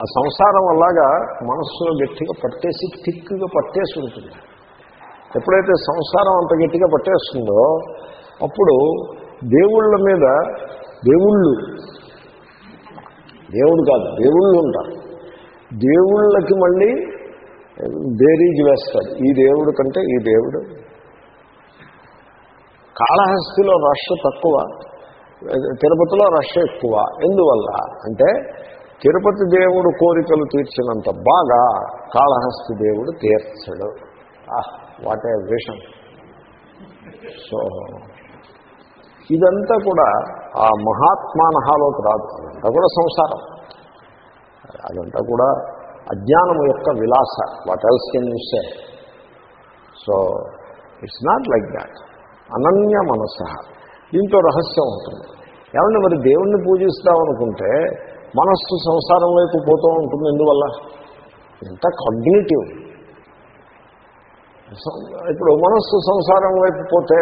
ఆ సంసారం అలాగా మనస్సులో గట్టిగా పట్టేసి థిక్గా పట్టేసి ఉంటుంది. ఎప్పుడైతే సంసారం అంత గట్టిగా పట్టేస్తుందో అప్పుడు దేవుళ్ళ మీద దేవుళ్ళు దేవుడు కాదు దేవుళ్ళు ఉంటారు. దేవుళ్ళకి మళ్ళీ బేరీజ్ వేస్తాడు ఈ దేవుడు కంటే ఈ దేవుడు. కాళహస్తిలో రష్ తక్కువ. తిరుపతిలో రష్ ఎక్కువ. ఎందువల్ల? అంటే తిరుపతి దేవుడు కోరికలు తీర్చినంత బాగా కాళహస్తి దేవుడు తీర్చడు. వాట్ ఏ విషన్ సో ఇదంతా కూడా ఆ మహాత్మానహాలోకి రాదు. అదంతా కూడా సంసారం. అదంతా కూడా అజ్ఞానం యొక్క విలాస. What else can you say so it's not like that Ananya మనస. దీంట్లో రహస్యం ఉంటుంది ఏమంటే మరి దేవుణ్ణి పూజిస్తామనుకుంటే మనస్సు సంసారం వైపు పోతూ ఉంటుంది ఎందువల్ల? ఎంత కాగ్నేటివ్ ఇప్పుడు మనస్సు సంసారం వైపు పోతే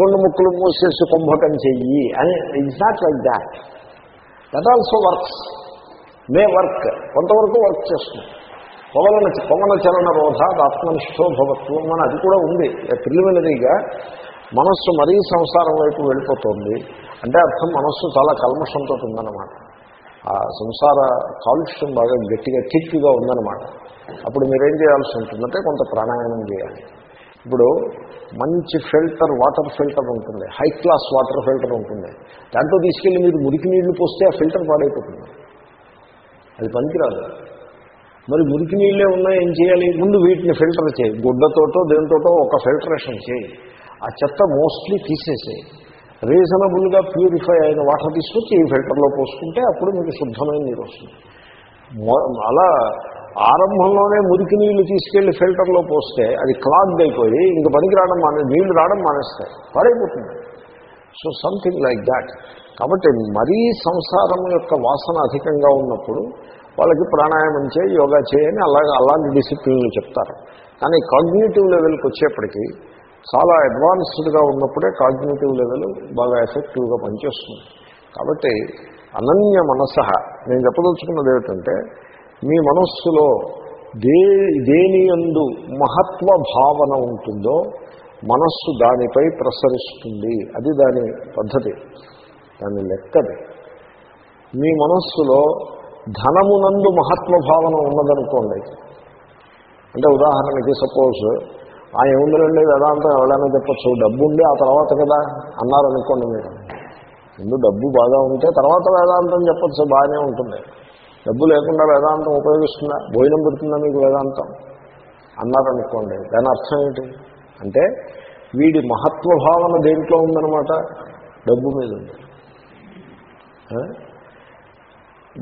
రెండు ముక్కులు మూసేసి కుంభకం చెయ్యి అని it's not like that that also works may work కొంతవరకు వర్క్ చేస్తుంది. పవన పవన చలన రోధాత్ ఆత్మనిష్టో భవత్వం అని అది కూడా ఉంది. ప్రిలిమినరీగా మనస్సు మరీ సంసారం వైపు వెళ్ళిపోతుంది అంటే అర్థం మనస్సు చాలా కల్మషంతో ఉందన్నమాట. ఆ సంసార కాలుష్యం బాగా గట్టిగా థిక్గా ఉందన్నమాట. అప్పుడు మీరేం చేయాల్సి ఉంటుందంటే కొంత ప్రాణాయామం చేయాలి. ఇప్పుడు మంచి ఫిల్టర్ వాటర్ ఫిల్టర్ ఉంటుంది. హై క్లాస్ వాటర్ ఫిల్టర్ ఉంటుంది. దాంట్లో తీసుకెళ్ళి మీరు మురికి నీళ్ళు పోస్తే ఆ ఫిల్టర్ పాడైపోతుంది. అది పనికిరాదు. మరి మురికి నీళ్ళే ఉన్నాయి ఏం చేయాలి? ముందు వీటిని ఫిల్టర్ చేయి. గుడ్డతోటో దేనితోటో ఒక ఫిల్టరేషన్ చేయి. ఆ చెత్త మోస్ట్లీ తీసేసేయి రీజనబుల్గా ప్యూరిఫై అయిన వాటర్ తీసుకొచ్చి ఈ ఫిల్టర్లో పోసుకుంటే అప్పుడు మీకు శుద్ధమైన నీరు వస్తుంది. అలా ఆరంభంలోనే మురికి నీళ్ళు తీసుకెళ్ళి ఫిల్టర్లో పోస్తే అది క్లాగ్ అయిపోయి ఇంక పనికి రావడం మానే నీళ్ళు రావడం మానేస్తాయి పాడైపోతుంది. సో సంథింగ్ లైక్ దాట్ కాబట్టి మరీ సంసారం యొక్క వాసన అధికంగా ఉన్నప్పుడు వాళ్ళకి ప్రాణాయామం చేయి యోగా చేయని అలాగే అలాంటి డిసిప్లిన్లు చెప్తారు. కానీ కాగ్నేటివ్ లెవెల్కి వచ్చేప్పటికీ చాలా అడ్వాన్స్డ్గా ఉన్నప్పుడే కాగ్నేటివ్ లెవెల్ బాగా ఎఫెక్టివ్గా పనిచేస్తుంది. కాబట్టి అనన్య మనస నేను చెప్పదలుచుకున్నది ఏమిటంటే మీ మనస్సులో దే దేని ఎందు మహత్వ భావన ఉంటుందో మనస్సు దానిపై ప్రసరిస్తుంది. అది దాని పద్ధతి దాని లెక్కది. మీ మనస్సులో ధనమునందు మహత్వ భావన ఉన్నదనుకోండి. అంటే ఉదాహరణకి సపోజ్ ఆ ఏముందండి వేదాంతం ఎవరైనా చెప్పచ్చు. డబ్బు ఉండి ఆ తర్వాత కదా అన్నారనుకోండి మీరు. ముందు డబ్బు బాగా ఉంటే తర్వాత వేదాంతం చెప్పచ్చు బాగానే ఉంటుంది. డబ్బు లేకుండా వేదాంతం ఉపయోగిస్తుందా? భోజనం పెడుతుందా మీకు వేదాంతం? అన్నారనుకోండి దాని అర్థం ఏంటి? అంటే వీడి మహత్వ భావన దేంట్లో ఉందన్నమాట? డబ్బు మీద ఉంది.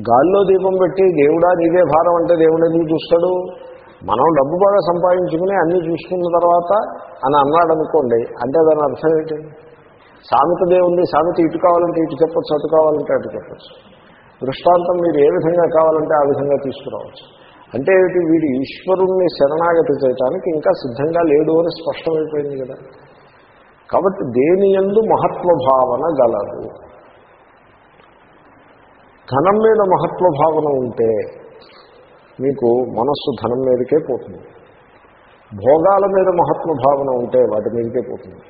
గాల్లో దీపం పెట్టి దేవుడా నీదే భారం అంటే దేవుడు ఎందుకు చూస్తాడు మనం డబ్బు బాగా సంపాదించుకుని అన్నీ చూసుకున్న తర్వాత అని అన్నాడు అనుకోండి అంటే దాని అర్థం ఏంటి? సామెత దేవుంది సామెత ఇటు కావాలంటే ఇటు చెప్పచ్చు అటు కావాలంటే అటు చెప్పచ్చు. దృష్టాంతం మీరు ఏ విధంగా కావాలంటే ఆ విధంగా తీసుకురావచ్చు. అంటే ఏమిటి? వీడు ఈశ్వరుణ్ణి శరణాగతి చేయటానికి ఇంకా సిద్ధంగా లేడు అని స్పష్టమైపోయింది కదా. కాబట్టి దేని ఎందు మహత్వ భావన గలదు? ధనం మీద మహత్వ భావన ఉంటే మీకు మనస్సు ధనం మీదకే పోతుంది. భోగాల మీద మహత్వ భావన ఉంటే వాటి మీదకే పోతుంది.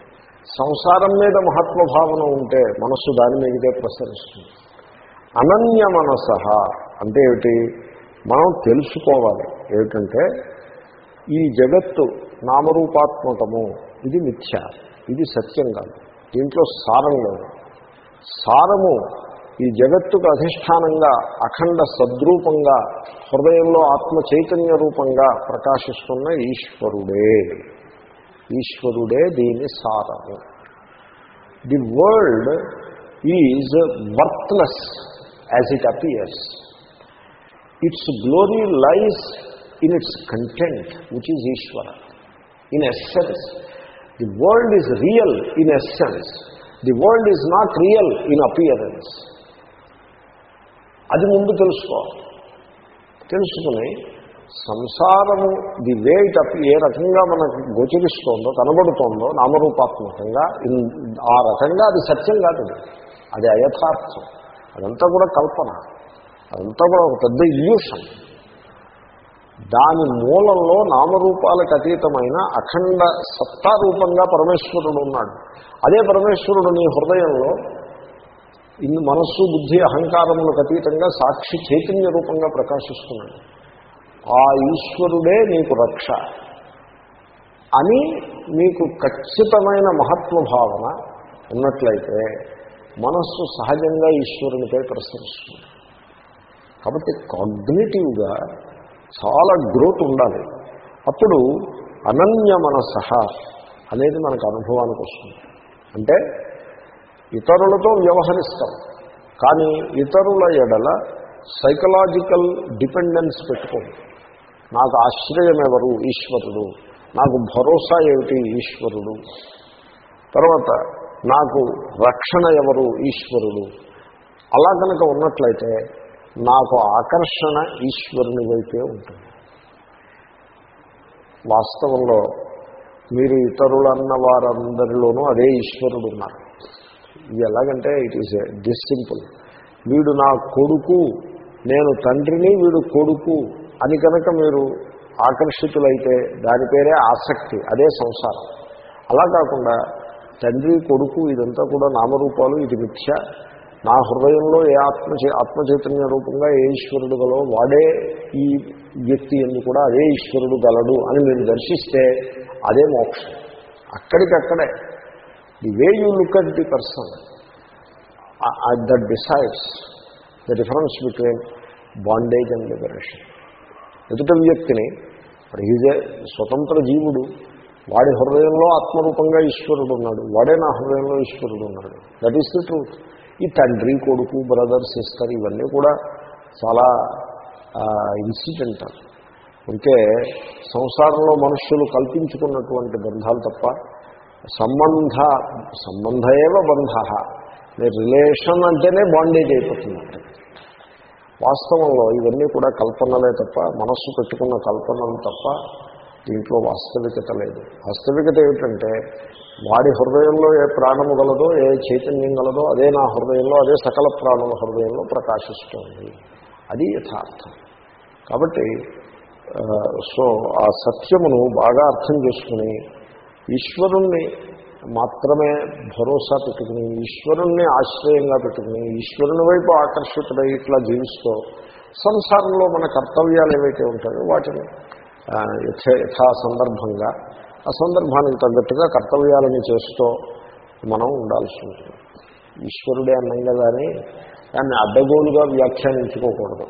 సంసారం మీద మహత్వ భావన ఉంటే మనస్సు దాని మీదకే ప్రసరిస్తుంది. అనన్య మనస అంటే ఏమిటి? మనం తెలుసుకోవాలి. ఏమిటంటే ఈ జగత్తు నామరూపాత్మకము. ఇది మిథ్య. ఇది సత్యం కాదు. దీంట్లో సారం లేదు. సారము ఈ జగత్తుకు అధిష్టానంగా అఖండ సద్రూపంగా హృదయంలో ఆత్మ చైతన్య రూపంగా ప్రకాశిస్తున్న ఈశ్వరుడే. ఈశ్వరుడే దీని సారము. The world is worthless as it appears its glory lies in its content which is Ishwara in essence the world is real in essence the world is not real in appearance అది ముందు తెలుసుకోవాలి తెలుసుకుని సంసారము the way it ఏ రకంగా మనకు గోచరిస్తోందో కనబడుతోందో నామరూపాత్మకంగా ఆ రకంగా అది సత్యం కాదు అది అయథార్థం. అదంతా కూడా కల్పన. అదంతా కూడా ఒక పెద్ద ఇల్యూషన్ దాని మూలంలో నామరూపాలకు అతీతమైన అఖండ సత్తారూపంగా పరమేశ్వరుడు ఉన్నాడు. అదే పరమేశ్వరుడు నీ హృదయంలో ఇన్ని మనస్సు బుద్ధి అహంకారములకు అతీతంగా సాక్షి చైతన్య రూపంగా ప్రకాశిస్తున్నాడు. ఆ ఈశ్వరుడే నీకు రక్ష అని మీకు ఖచ్చితమైన మహత్వ భావన ఉన్నట్లయితే మనస్సు సహజంగా ఈశ్వరునిపై ప్రసరిస్తుంది. కాబట్టి కాగ్నిటివ్గా చాలా గ్రోత్ ఉండాలి. అప్పుడు అనన్య మనసహ అనేది మనకు అనుభవానికి వస్తుంది. అంటే ఇతరులతో వ్యవహరిస్తాం. కానీ ఇతరుల ఎడల సైకలాజికల్ డిపెండెన్స్ పెట్టుకోండి నాకు ఆశ్రయం ఎవరు? ఈశ్వరుడు. నాకు భరోసా ఏమిటి? ఈశ్వరుడు. తర్వాత నాకు రక్షణ ఎవరు? ఈశ్వరుడు. అలా కనుక ఉన్నట్లయితే నాకు ఆకర్షణ ఈశ్వరుని వైపే ఉంటుంది. వాస్తవంలో మీరు ఇతరులన్న వారందరిలోనూ అదే ఈశ్వరుడు ఉన్నారు ఇది ఎలాగంటే ఇట్ ఈస్ దిస్ సింపుల్ వీడు నా కొడుకు నేను తండ్రిని వీడు కొడుకు అని కనుక మీరు ఆకర్షితులైతే దాని పేరే ఆసక్తి అదే సంసారం. అలా కాకుండా తండ్రి కొడుకు ఇదంతా కూడా నామరూపాలు ఇది మిథ్య. నా హృదయంలో ఏ ఆత్మ ఆత్మచైతన్య రూపంగా ఏ ఈశ్వరుడు గలో వాడే ఈ వ్యక్తి ఎందు కూడా అదే ఈశ్వరుడు గలడు అని మీరు దర్శిస్తే అదే మోక్షం. అక్కడికక్కడే the way you look at the person that decides the difference between bondage and liberation ఎదుట వ్యక్తిని ఈజే స్వతంత్ర జీవుడు. వాడి హృదయంలో ఆత్మరూపంగా ఈశ్వరుడు ఉన్నాడు. వాడే నా హృదయంలో ఈశ్వరుడు ఉన్నాడు. దట్ ఈస్ ది ట్రూత్ ఈ తండ్రి కొడుకు బ్రదర్ సిస్టర్ ఇవన్నీ కూడా చాలా ఇన్సిడెంటల్ ఉంటే సంసారంలో మనుష్యులు కల్పించుకున్నటువంటి బంధాలు తప్ప సంబంధ సంబంధేవ బంధ. రిలేషన్ అంటేనే బాండేజ్ అయిపోతుంది వాస్తవంలో ఇవన్నీ కూడా కల్పనలే తప్ప మనస్సు పెట్టుకున్న కల్పనలు తప్ప దీంట్లో వాస్తవికత లేదు. వాస్తవికత ఏమిటంటే వాడి హృదయంలో ఏ ప్రాణము గలదో ఏ చైతన్యం గలదో అదే నా హృదయంలో అదే సకల ప్రాణుల హృదయంలో ప్రకాశిస్తుంది. అది యథార్థం. కాబట్టి సో ఆ సత్యమును బాగా అర్థం చేసుకుని ఈశ్వరుణ్ణి మాత్రమే భరోసా పెట్టుకుని ఈశ్వరుణ్ణి ఆశ్రయంగా పెట్టుకుని ఈశ్వరుని వైపు ఆకర్షితుడై ఇట్లా జీవిస్తూ సంసారంలో మన కర్తవ్యాలు ఏవైతే ఉంటాయో వాటిని యథా సందర్భంగా ఆ సందర్భానికి తగ్గట్టుగా కర్తవ్యాలని చేస్తూ మనం ఉండాల్సి ఉంటుంది. ఈశ్వరుడే అన్నం కదా అని దాన్ని అడ్డగోలుగా వ్యాఖ్యానించుకోకూడదు.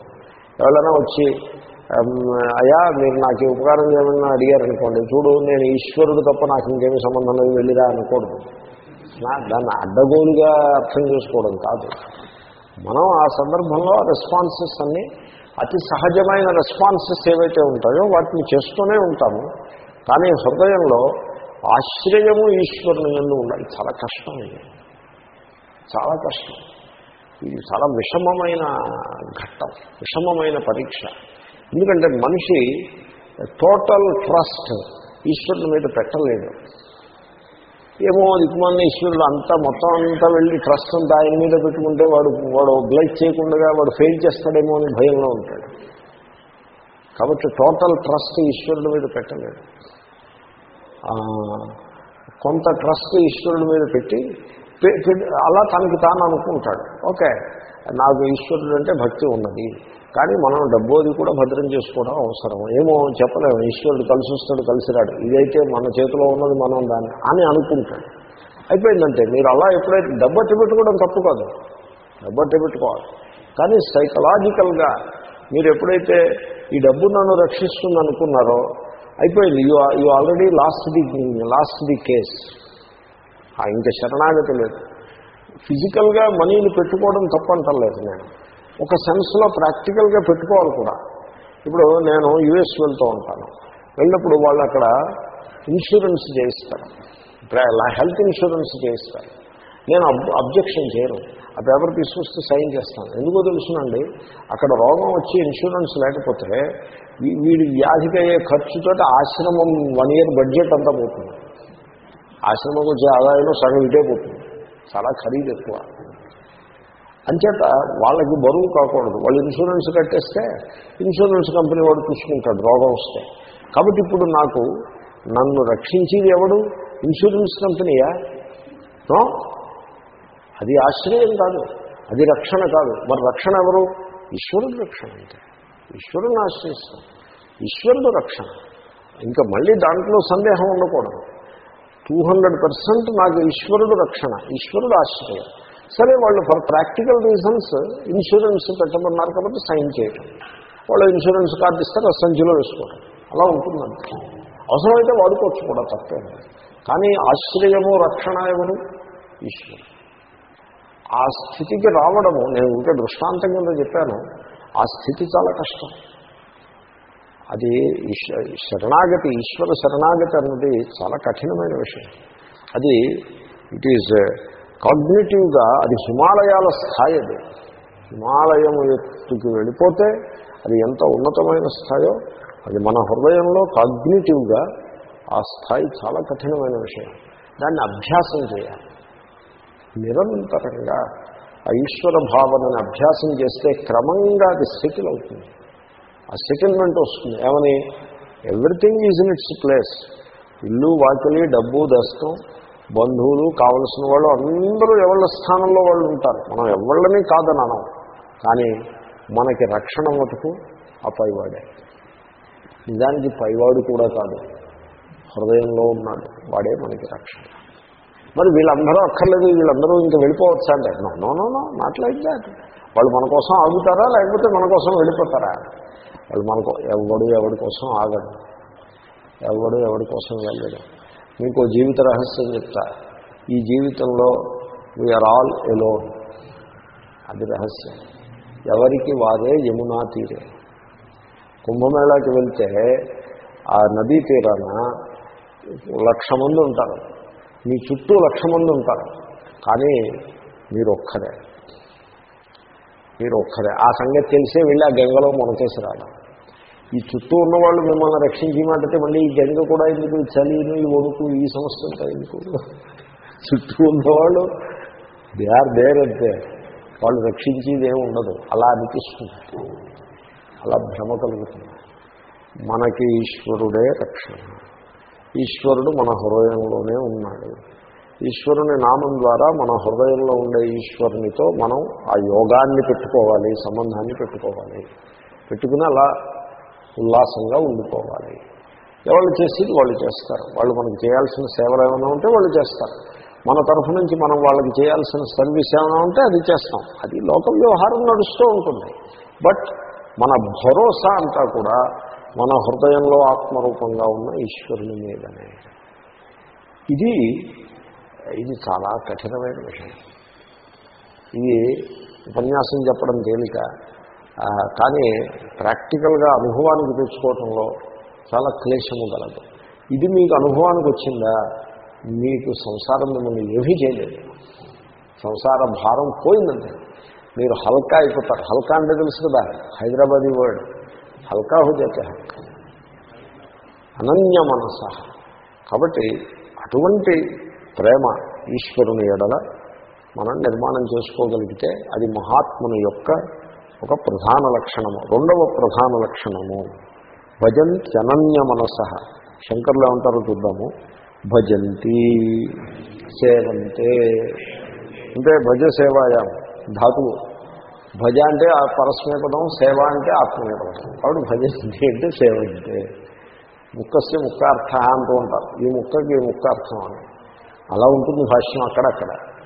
ఎవరైనా వచ్చి అయ్యా మీరు నాకు ఉపకారం చేయమని అడిగారనుకోండి చూడు నేను ఈశ్వరుడు తప్ప నాకు ఇంకేమీ సంబంధం లేదు వెళ్ళిరా అనకూడదు దాన్ని అడ్డగోలుగా అర్థం చేసుకోవడం కాదు. మనం ఆ సందర్భంలో రెస్పాన్సెస్ అన్నీ అతి సహజమైన రెస్పాన్సెస్ ఏవైతే ఉంటాయో వాటిని చేస్తూనే ఉంటాము. కానీ హృదయంలో ఆశ్రయము ఈశ్వరుని ఎందు ఉండాలి. చాలా కష్టం ఇది. చాలా కష్టం. ఇది చాలా విషమమైన ఘట్టం విషమమైన పరీక్ష. ఎందుకంటే మనిషి టోటల్ ట్రస్ట్ ఈశ్వరుని మీద పెట్టలేడు ఏమో దిక్కుమాలిన ఈశ్వరుడు అంతా మొత్తం అంతా వెళ్ళి ట్రస్ట్ అంతా ఆయన మీద పెట్టుకుంటే వాడు వాడు బ్లైక్ చేయకుండా వాడు ఫెయిల్ చేస్తాడేమో అని భయంలో ఉంటాడు. కాబట్టి టోటల్ ట్రస్ట్ ఈశ్వరుడి మీద పెట్టలేడు కొంత ట్రస్ట్ ఈశ్వరుడి మీద పెట్టి అలా తనకి తాను అనుకుంటాడు. ఓకే నాకు ఈశ్వరుడు అంటే భక్తి ఉన్నది. కానీ మనం డబ్బు అది కూడా భద్రం చేసుకోవడం అవసరం. ఏమో చెప్పలేము. ఈశ్వరుడు కలిసి వస్తాడు కలిసి రాడు. ఇదైతే మన చేతిలో ఉన్నది మనం దాన్ని అని అనుకుంటాడు అయిపోయిందంటే మీరు అలా ఎప్పుడైతే డబ్బు అట్టి పెట్టుకోవడం తప్పు కాదు. డబ్బు అట్టి పెట్టుకోవాలి కానీ సైకలాజికల్గా మీరు ఎప్పుడైతే ఈ డబ్బు నన్ను రక్షిస్తుంది అనుకున్నారో అయిపోయింది you you already lost the lost the case ఇంకా శరణాగతి లేదు. ఫిజికల్గా మనీని పెట్టుకోవడం తప్పంటలేదు నేను. ఒక సెన్స్లో ప్రాక్టికల్గా పెట్టుకోవాలి కూడా. ఇప్పుడు నేను యుఎస్ వెళ్తూ ఉంటాను. వెళ్ళినప్పుడు వాళ్ళు అక్కడ ఇన్సూరెన్స్ చేయిస్తారు. హెల్త్ ఇన్సూరెన్స్ చేయిస్తారు. నేను అబ్జెక్షన్ చేయను. ఆ పేపర్ తీసుకొస్తే సైన్ చేస్తాను. ఎందుకో తెలుసునండి అక్కడ రోగం వచ్చి ఇన్సూరెన్స్ లేకపోతే వీడి వ్యాధికి అయ్యే ఖర్చుతో ఆశ్రమం వన్ ఇయర్ బడ్జెట్ అంతా పోతుంది. ఆశ్రమం వచ్చే ఆదాయంలో సగం ఇటే పోతుంది. చాలా ఖరీదు ఎక్కువ. అంచేత వాళ్ళకి బరువు కాకూడదు. వాళ్ళు ఇన్సూరెన్స్ కట్టేస్తే ఇన్సూరెన్స్ కంపెనీ వాడు చూసుకుంటాడు రోగం వస్తే. కాబట్టి ఇప్పుడు నాకు నన్ను రక్షించేది ఎవడు? ఇన్సూరెన్స్ కంపెనీయా? అది ఆశ్రయం కాదు. అది రక్షణ కాదు. మరి రక్షణ ఎవరు? ఈశ్వరుడు రక్షణ అంటే ఈశ్వరుని ఆశ్రయిస్తాం. ఈశ్వరుడు రక్షణ. ఇంకా మళ్ళీ దాంట్లో సందేహం ఉండకూడదు. టూ హండ్రెడ్ పర్సెంట్ నాకు ఈశ్వరుడు రక్షణ. ఈశ్వరుడు ఆశ్రయం. సరే వాళ్ళు ఫర్ ప్రాక్టికల్ రీజన్స్ ఇన్సూరెన్స్ పెట్టమన్నారు కాబట్టి సైన్ చేయటం. వాళ్ళు ఇన్సూరెన్స్ కార్డు ఇస్తారు సంచిలో వేసుకోవడం అలా ఉంటుందండి. అవసరమైతే వాడుకోవచ్చు కూడా తప్పే కానీ ఆశ్రయము రక్షణ ఎవరు? ఈశ్వరుడు. ఆ స్థితికి రావడము నేను ఇంకా దృష్టాంతం కింద చెప్పాను ఆ స్థితి చాలా కష్టం. అది శరణాగతి ఈశ్వర శరణాగతి అన్నది చాలా కఠినమైన విషయం. అది ఇట్ ఈజ్ కాగ్నేటివ్గా అది హిమాలయాల స్థాయి అది. హిమాలయం ఎత్తుకి వెళ్ళిపోతే అది ఎంత ఉన్నతమైన స్థాయో అది మన హృదయంలో కాగ్నేటివ్గా ఆ స్థాయి చాలా కఠినమైన విషయం. దాన్ని అభ్యాసం చేయాలి. నిరంతరంగా ఆ ఈశ్వర భావనని అభ్యాసం చేస్తే క్రమంగా అది సెటిల్ అవుతుంది. ఆ సెటిల్మెంట్ వస్తుంది. ఏమని? Everything is in its place ఇల్లు వాకిలి డబ్బు దస్తం బంధువులు కావలసిన వాళ్ళు అందరూ ఎవళ్ళ స్థానంలో వాళ్ళు ఉంటారు. మనం ఎవళ్ళని కాదని అనం కానీ మనకి రక్షణ మటుకు ఆ పైవాడే నిజానికి పైవాడు కూడా కాదు. హృదయంలో ఉన్నాడు. వాడే మనకి రక్షణ. మరి వీళ్ళందరూ అక్కర్లేదు వీళ్ళందరూ ఇంకా వెళ్ళిపోవచ్చా అంటే no no no not like that వాళ్ళు మన కోసం ఆగుతారా లేకపోతే మన కోసం వెళ్ళిపోతారా? వాళ్ళు మనకు ఎవడు ఎవడి కోసం ఆగడు. ఎవడు ఎవడి కోసం వెళ్ళడు. మీకు జీవిత రహస్యం చెప్తా. ఈ జీవితంలో వీఆర్ ఆల్ ఎలోన్ అది రహస్యం. ఎవరికి వారే యమునా తీరే. కుంభమేళాకి వెళ్తే ఆ నదీ తీరాన లక్ష మంది ఉంటారు. మీ చుట్టూ లక్ష మంది ఉంటారు. కానీ మీరు ఒక్కరే మీరు ఒక్కరే ఆ సంగతి తెలిసే వెళ్ళి ఆ గంగలో మునకేసి రావడం. ఈ చుట్టూ ఉన్న వాళ్ళు మిమ్మల్ని రక్షించమంటే మళ్ళీ ఈ గంగ కూడా ఎందుకు చలిను ఈ వణుకు ఈ సమస్య ఉంటాయి ఎందుకు? చుట్టూ ఉన్నవాళ్ళు దే ఆర్ దేర్ అంతే వాళ్ళు రక్షించేది ఉండదు. అలా అనిపిస్తుంది. అలా భ్రమ కలుగుతుంది. మనకి ఈశ్వరుడే రక్షణ. ఈశ్వరుడు మన హృదయంలోనే ఉన్నాడు. ఈశ్వరుని నామం ద్వారా మన హృదయంలో ఉండే ఈశ్వరునితో మనం ఆ యోగాన్ని పెట్టుకోవాలి సంబంధాన్ని పెట్టుకోవాలి. పెట్టుకుని అలా ఉల్లాసంగా ఉండిపోవాలి. ఎవరు చేసేది వాళ్ళు చేస్తారు. వాళ్ళు మనకు చేయాల్సిన సేవలు ఏమైనా ఉంటే వాళ్ళు చేస్తారు. మన తరఫు నుంచి మనం వాళ్ళకి చేయాల్సిన సర్వీస్ ఏమైనా ఉంటే అది చేస్తాం. అది లోక వ్యవహారం నడుస్తూ ఉంటుంది. బట్ మన భరోసా అంతా కూడా మన హృదయంలో ఆత్మరూపంగా ఉన్న ఈశ్వరుని మీదనే. ఇది ఇది చాలా కఠినమైన విషయం. ఇది ఉపన్యాసం చెప్పడం తేలిక. కానీ ప్రాక్టికల్గా అనుభవానికి తెచ్చుకోవటంలో చాలా క్లేశము గలదు. ఇది మీకు అనుభవానికి వచ్చిందా? మీకు సంసారం మిమ్మల్ని ఏమీ చేయలేదు. సంసార భారం పోయిందండి మీరు హల్కా అయిపోతారు. హల్కా అంటే తెలుసు కదా హైదరాబాదీ వర్డ్. హల్కా హోజైతే అనన్య మనస. కాబట్టి అటువంటి ప్రేమ ఈశ్వరుని ఎడల మనం నిర్మాణం చేసుకోగలిగితే అది మహాత్ముని యొక్క ఒక ప్రధాన లక్షణము రెండవ ప్రధాన లక్షణము భజంతి అనన్య మనస శంకర్లు ఏమంటారో చూద్దాము. భజంతి సేవంతే. అంటే భజ సేవాయా ధాతువు. భజ అంటే ఆ పరస్మేపదం సేవ అంటే ఆత్మనేపదం కాబట్టి భజంతి అంటే సేవంతే. ముక్కస్య ముక్తార్థ అంటూ ఉంటారు. ఈ ముక్కకి ఈ అని. అలా ఉంటుంది భాష్యం అక్కడక్కడ.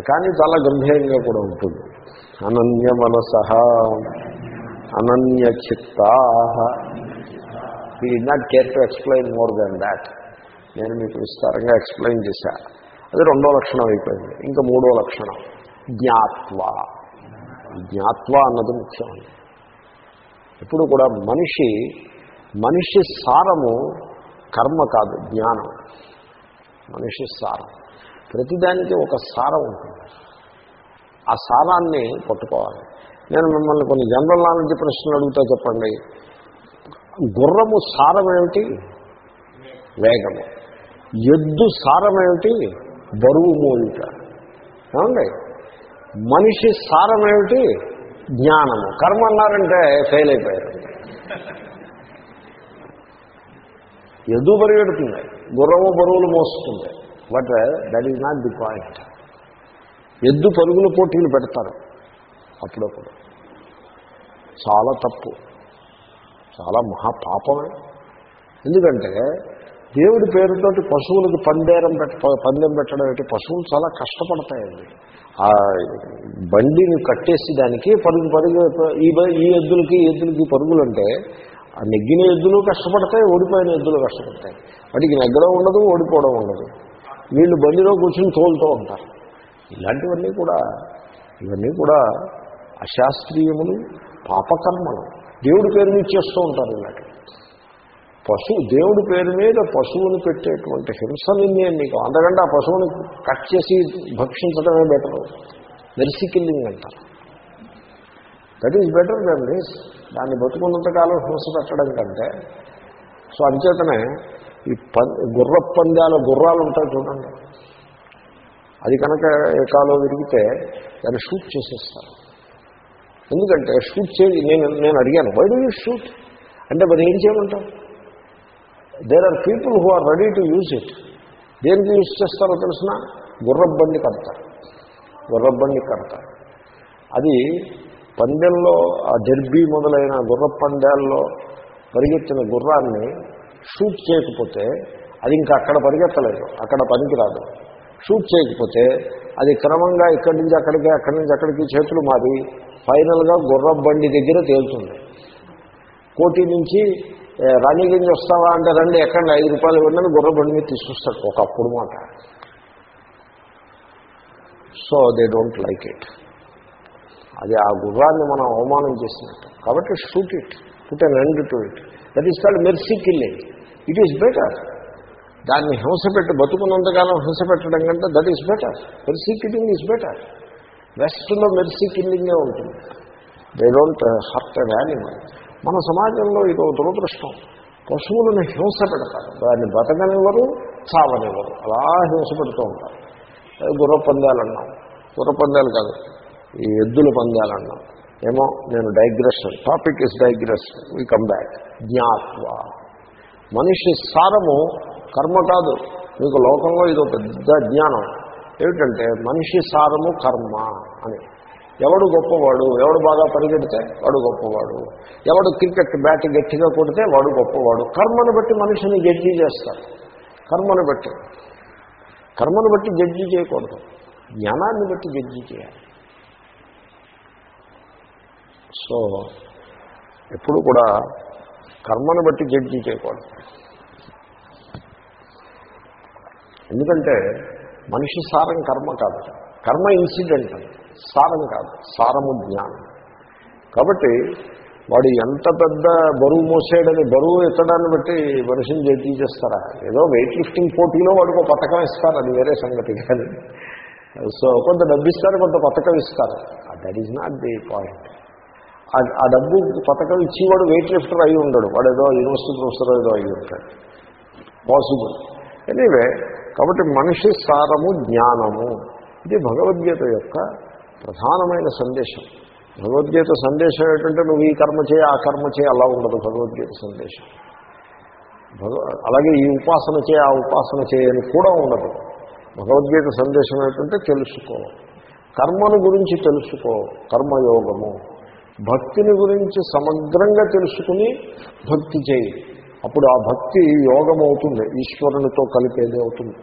కానీ చాలా గంభీరంగా కూడా ఉంటుంది. అనన్య మనస అనన్య చిత్తా ఈ not care to explain more than that నేను మీకు విస్తారంగా ఎక్స్ప్లెయిన్ చేశా. అది రెండో లక్షణం అయిపోయింది. ఇంకా మూడో లక్షణం. జ్ఞాత్వ. జ్ఞాత్వ అన్నది ముఖ్యం. ఇప్పుడు కూడా మనిషి మనిషి సారము కర్మ కాదు జ్ఞానం. మనిషి సారం. ప్రతిదానికి ఒక సారం ఉంటుంది. ఆ సారాన్ని పట్టుకోవాలి. నేను మిమ్మల్ని కొన్ని జనరల్ నాలెడ్జ్ ప్రశ్నలు అడుగుతా చెప్పండి. గుర్రము సారం ఏమిటి? వేగము. ఎద్దు సారం ఏమిటి? బరువు మూలిక ఏమండి? మనిషి సారం ఏమిటి? జ్ఞానము. కర్మ అన్నారంటే ఫెయిల్ అయిపోయారు. ఎద్దు పరిగెడుతుంది గుర్రము బరువులు మోస్తుంది but that is not the point ఎద్దు పరుగుల పోటీలు పెడతారు. అప్పుడప్పుడు. చాలా తప్పు. చాలా మహాపాపమే ఎందుకంటే దేవుడి పేరుతోటి పశువులకు పందేరం పెట్ట పందెం పెట్టడం ఏంటి? పశువులు చాలా కష్టపడతాయండి. ఆ బండిని కట్టేసి దానికి పరుగు పరుగు ఈ ఈ ఎద్దులకి ఈ ఎద్దులకి పరుగులు అంటే ఆ నెగ్గిన ఎద్దులు కష్టపడతాయి ఓడిపోయిన ఎద్దులు కష్టపడతాయి. వాటికి నెగ్గడం ఉండదు ఓడిపోవడం ఉండదు. వీళ్ళు బండిలో కూర్చొని తోలుతూ ఉంటారు. ఇలాంటివన్నీ కూడా ఇవన్నీ కూడా అశాస్త్రీయములు పాపకర్మలు. దేవుడి పేరు మీద చేస్తూ ఉంటారు ఇలాంటి. పశువు దేవుడి పేరు మీద పశువుని పెట్టేటువంటి హింసని నేను నీకు. అంతకంటే ఆ పశువుని కట్ చేసి భక్షించడమే బెటర్ నెరిసికిల్లింగ్ అంటారు. That is better then this దాన్ని బతుకున్నంతకాలం హింస పెట్టడం కంటే. సో అంచేతనే ఈ గుర్ర పందాల గుర్రాలు ఉంటాయి చూడండి. అది కనుక ఏకాలో విరిగితే దాన్ని షూట్ చేసేస్తారు. ఎందుకంటే షూట్ చేయి నేను నేను అడిగాను వై డూ యూ షూట్ అంటే మరి ఏం చేయమంటావు? There are people who are ready to use it దేనికి యూజ్ చేస్తారో తెలిసిన? గుర్రబ్బండి కడతారు. గుర్రబ్బండి కడతారు. అది పందెంలో ఆ డెర్బీ మొదలైన గుర్ర పందాల్లో పరిగెత్తిన గుర్రాన్ని షూట్ చేయకపోతే అది ఇంకా అక్కడ పరిగెత్తలేదు అక్కడ పనికిరాదు. షూట్ చేయకపోతే అది క్రమంగా ఇక్కడి నుంచి అక్కడికి అక్కడి నుంచి అక్కడికి చేతులు మారి ఫైనల్గా గుర్ర బండి దగ్గర తేలుతుంది. కోటి నుంచి రాణిగంజ్ వస్తావా అంటే రండి ఎక్కడ ఐదు రూపాయలు ఇవ్వండి గుర్ర బండి మీద తీసుకొస్తాడు ఒకప్పుడు మాట. So they don't like it అది ఆ గుర్రాన్ని మనం అవమానం చేసినట్టు. కాబట్టి shoot it put an end to it that is called mercy killing it is better దాన్ని హింస పెట్టి బతుకున్నంతకాలం హింస పెట్టడం కంటే that is better mercy killing is better వెస్ట్లో మెర్సీ కిల్లింగే ఉంటుంది. They don't hurt an animal మన సమాజంలో ఇది ఒక దురదృష్టం. పశువులను హింస పెడతారు. దాన్ని బతకనివ్వరు చావనివ్వరు. అలా హింస పెడుతూ ఉంటారు. గుర్ర పందాలు అన్నాం. గుర్ర పందాలు కాదు ఈ ఎద్దుల పందాలు అన్నాం. ఏమో నేను digression topic is digression we come back జ్ఞాత్వ. మనిషి సారము కర్మ కాదు. మీకు లోకంలో ఇది ఒక పెద్ద జ్ఞానం. ఏమిటంటే మనిషి సారము కర్మ అని. ఎవడు గొప్పవాడు? ఎవడు బాగా పరిగెడితే వాడు గొప్పవాడు. ఎవడు క్రికెట్ బ్యాట్ గట్టిగా కొడితే వాడు గొప్పవాడు. కర్మను బట్టి మనిషిని జడ్జి చేస్తారు. కర్మను బట్టి. కర్మను బట్టి జడ్జి చేయకూడదు. జ్ఞానాన్ని బట్టి జడ్జి చేయాలి. సో ఎప్పుడు కూడా కర్మను బట్టి జడ్జి చేయకూడదు. ఎందుకంటే మనిషి సారం కర్మ కాదు. కర్మ ఇన్సిడెంట్ సారం కాదు. సారము జ్ఞానం. కాబట్టి వాడు ఎంత పెద్ద బరువు మోసాడని బరువు ఎత్తడాన్ని బట్టి మనిషిని జడ్జి చేస్తారా ఏదో వెయిట్ లిఫ్టింగ్ పోటీలో వాడికి ఒక పథకం ఇస్తారు. అది వేరే సంగతి కానీ. సో కొంత డబ్బు ఇస్తారు కొంత పథకం ఇస్తారు. That is not the point ఆ- డబ్బు పథకం ఇచ్చేవాడు వెయిట్ లిఫ్టర్ అయి ఉండడు. వాడు ఏదో యూనివర్సిటీ ప్రొఫెసర్ ఏదో అయి ఉంటాడు. పాసిబుల్ ఎనీవే కాబట్టి మనిషి సారము జ్ఞానము. ఇది భగవద్గీత యొక్క ప్రధానమైన సందేశం. భగవద్గీత సందేశం ఏంటంటే నువ్వు ఈ కర్మ చేయి ఆ కర్మ చేయి అలా ఉండదు భగవద్గీత సందేశం. భగవ అలాగే ఈ ఉపాసన చేయి ఆ ఉపాసన చేయని కూడా ఉండదు. భగవద్గీత సందేశం ఏంటంటే తెలుసుకో కర్మను గురించి తెలుసుకో కర్మయోగము. భక్తిని గురించి సమగ్రంగా తెలుసుకుని భక్తి చేయి. అప్పుడు ఆ భక్తి యోగం అవుతుంది ఈశ్వరునితో కలిపేది అవుతుంది.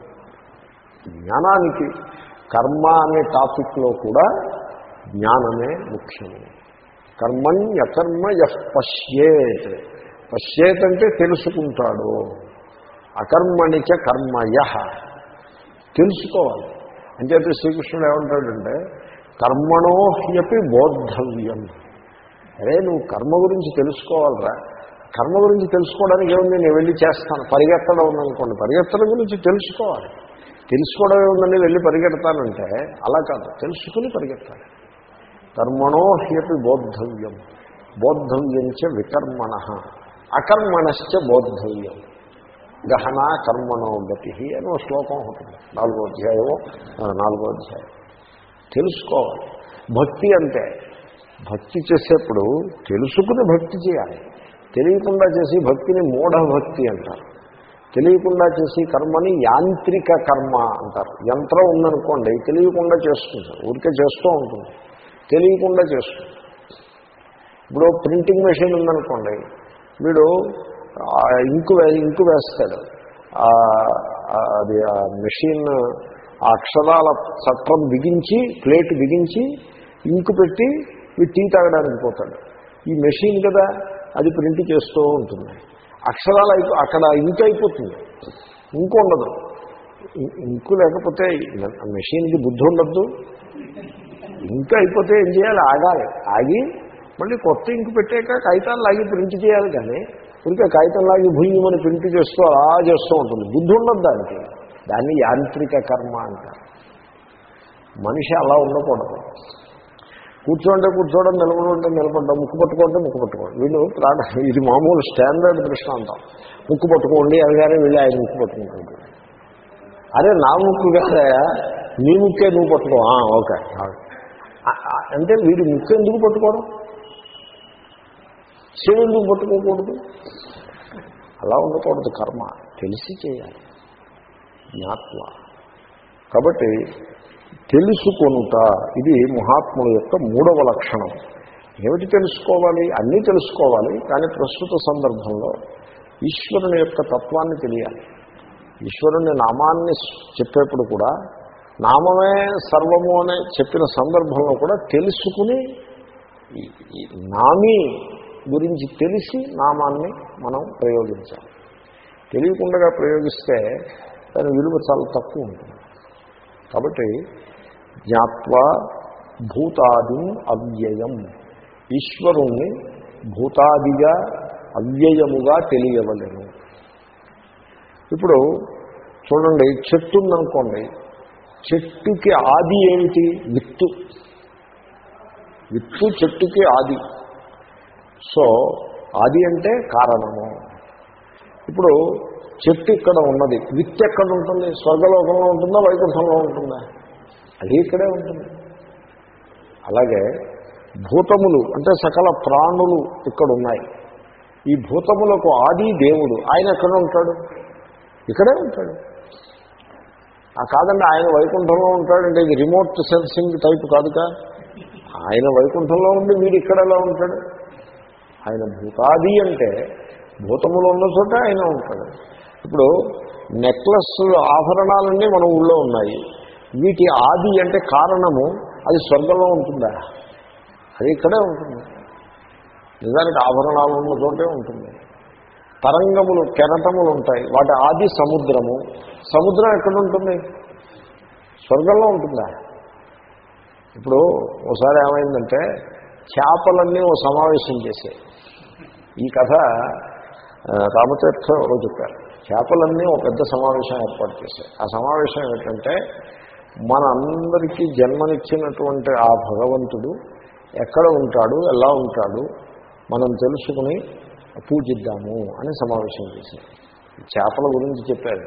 జ్ఞానానికి కర్మ అనే టాపిక్లో కూడా జ్ఞానమే ముఖ్యము. కర్మణ్యకర్మ యః పశ్యేత్. పశ్యేత్ అంటే తెలుసుకుంటాడు. అకర్మణిచ కర్మయ. తెలుసుకోవాలి. అంచేత శ్రీకృష్ణుడు ఏమంటాడంటే కర్మణో హ్యపి బోద్ధవ్యం. అరే నువ్వు కర్మ గురించి తెలుసుకోవాలరా. కర్మ గురించి తెలుసుకోవడానికి ఏముంది? నేను వెళ్ళి చేస్తాను. పరిగెత్తడం ఉందనుకోండి. పరిగెత్తడం గురించి తెలుసుకోవాలి. తెలుసుకోవడం ఏముందని వెళ్ళి పరిగెడతానంటే అలా కాదు. తెలుసుకుని పరిగెత్తాలి. కర్మణో హ్యపి బోద్ధవ్యం. బోద్ధవ్యంచ చ వికర్మణ. అకర్మణశ్చ బోద్ధవ్యం. గహనా కర్మణో గతి అని ఒక శ్లోకం ఉంటుంది. నాలుగో అధ్యాయమో నాలుగో అధ్యాయం. తెలుసుకోవాలి. భక్తి అంటే భక్తి చేసేప్పుడు తెలుసుకుని భక్తి చేయాలి. తెలియకుండా చేసి భక్తిని మూఢ భక్తి అంటారు. తెలియకుండా చేసి కర్మని యాంత్రిక కర్మ అంటారు. యంత్రం ఉందనుకోండి తెలియకుండా చేస్తుంది. ఊరికే చేస్తూ ఉంటుంది. తెలియకుండా చేస్తుంది. ఇప్పుడు ప్రింటింగ్ మెషిన్ ఉందనుకోండి వీడు ఇంకు వే ఇంకు వేస్తాడు. ఆ, అది ఆ మెషిన్ ఆ అక్షరాల చట్రం బిగించి ప్లేట్ బిగించి ఇంకు పెట్టి వీడు టీ తాగడానికి పోతాడు. ఈ మెషిన్ కదా అది ప్రింట్ చేస్తూ ఉంటుంది. అక్షరాలు అయిపో అక్కడ ఇంక్ అయిపోతుంది. ఇంకు ఉండదు. ఇంకు లేకపోతే మెషిన్కి బుద్ధి ఉండద్దు. ఇంకా అయిపోతే ఏం చేయాలి? ఆగాలి. ఆగి మళ్ళీ కొత్త ఇంకు పెట్టాక కాగితాలు లాగి ప్రింట్ చేయాలి కానీ ఇంకా కాగితం లాగి భూమిని ప్రింట్ చేస్తూ అలా చేస్తూ ఉంటుంది. బుద్ధి ఉండదు దానికి. దాన్ని యాంత్రిక కర్మ అంటారు. మనిషి అలా ఉండకూడదు. కూర్చోంటే కూర్చోవడం నిలబడుంటే నిలబడ్డం ముక్కు పట్టుకుంటే ముక్కు పట్టుకోండి. వీళ్ళు ప్రాణ ఇది మామూలు స్టాండర్డ్ దృష్టాంతం ముక్కు పట్టుకోండి అనగానే వెళ్ళి ఆయన ముక్కు పట్టుకుంటాడు. అరే నా ముక్కు కాదయా నీ ముక్కే నువ్వు పట్టుకో. ఓకే. అంటే వీడి ముక్కు ఎందుకు పట్టుకోవడం? చెవి ఎందుకు పట్టుకోకూడదు? అలా ఉండకూడదు. కర్మ. తెలిసి చేయాలి. జ్ఞాత్వ. కాబట్టి తెలుసుకొనుట. ఇది మహాత్ముల యొక్క మూడవ లక్షణం. ఏమిటి తెలుసుకోవాలి? అన్నీ తెలుసుకోవాలి కానీ ప్రస్తుత సందర్భంలో ఈశ్వరుని యొక్క తత్వాన్ని తెలియాలి. ఈశ్వరుని నామాన్ని చెప్పేప్పుడు కూడా నామమే సర్వము అనే చెప్పిన సందర్భంలో కూడా తెలుసుకుని నామీ గురించి తెలిసి నామాన్ని మనం ప్రయోగించాలి. తెలియకుండా ప్రయోగిస్తే దాని విలువ చాలా తక్కువ ఉంటుంది. కాబట్టి జ్ఞాత్వా భూతాది అవ్యయం. ఈశ్వరుణ్ణి భూతాదిగా అవ్యయముగా తెలియవలేను. ఇప్పుడు చూడండి చెట్టు ఉందనుకోండి చెట్టుకి ఆది ఏమిటి? విత్తు. విత్తు చెట్టుకి ఆది. సో ఆది అంటే కారణము. ఇప్పుడు చెట్టు ఇక్కడ ఉన్నది. విత్తు ఎక్కడ ఉంటుంది? స్వర్గలోకంలో ఉంటుందా? వైకుంఠంలో ఉంటుందా? అది ఇక్కడే ఉంటుంది. అలాగే భూతములు అంటే సకల ప్రాణులు ఇక్కడ ఉన్నాయి ఈ భూతములకు ఆది దేవుడు ఆయన ఎక్కడ ఉంటాడు? ఇక్కడే ఉంటాడు. ఆ కాదండి ఆయన వైకుంఠంలో ఉంటాడంటే ఇది రిమోట్ సెన్సింగ్ టైప్ కాదుగా ఆయన వైకుంఠంలో ఉండి వీడు ఇక్కడ ఎలా ఉంటాడు? ఆయన భూతాది అంటే భూతములు ఉన్న చోట ఆయన ఉంటాడు. ఇప్పుడు నెక్లెస్ ఆభరణాలన్నీ మన ఊళ్ళో ఉన్నాయి. వీటి ఆది అంటే కారణము అది స్వర్గంలో ఉంటుందా? అది ఇక్కడే ఉంటుంది. నిజానికి ఆభరణాలు ఉన్న చోటే ఉంటుంది. తరంగములు కెరటములు ఉంటాయి. వాటి ఆది సముద్రము. సముద్రం ఎక్కడ ఉంటుంది? స్వర్గంలో ఉంటుందా? ఇప్పుడు ఒకసారి ఏమైందంటే చేపలన్నీ ఓ సమావేశం చేసే ఈ కథ ఆ, రామతీర్థ చెప్పారు. చేపలన్నీ ఒక పెద్ద సమావేశం ఏర్పాటు చేశాయి. ఆ సమావేశం ఏంటంటే మన అందరికీ జన్మనిచ్చినటువంటి ఆ భగవంతుడు ఎక్కడ ఉంటాడు ఎలా ఉంటాడు మనం తెలుసుకుని పూజిద్దాము అని సమావేశం చేశారు. చేపల గురించి చెప్పారు.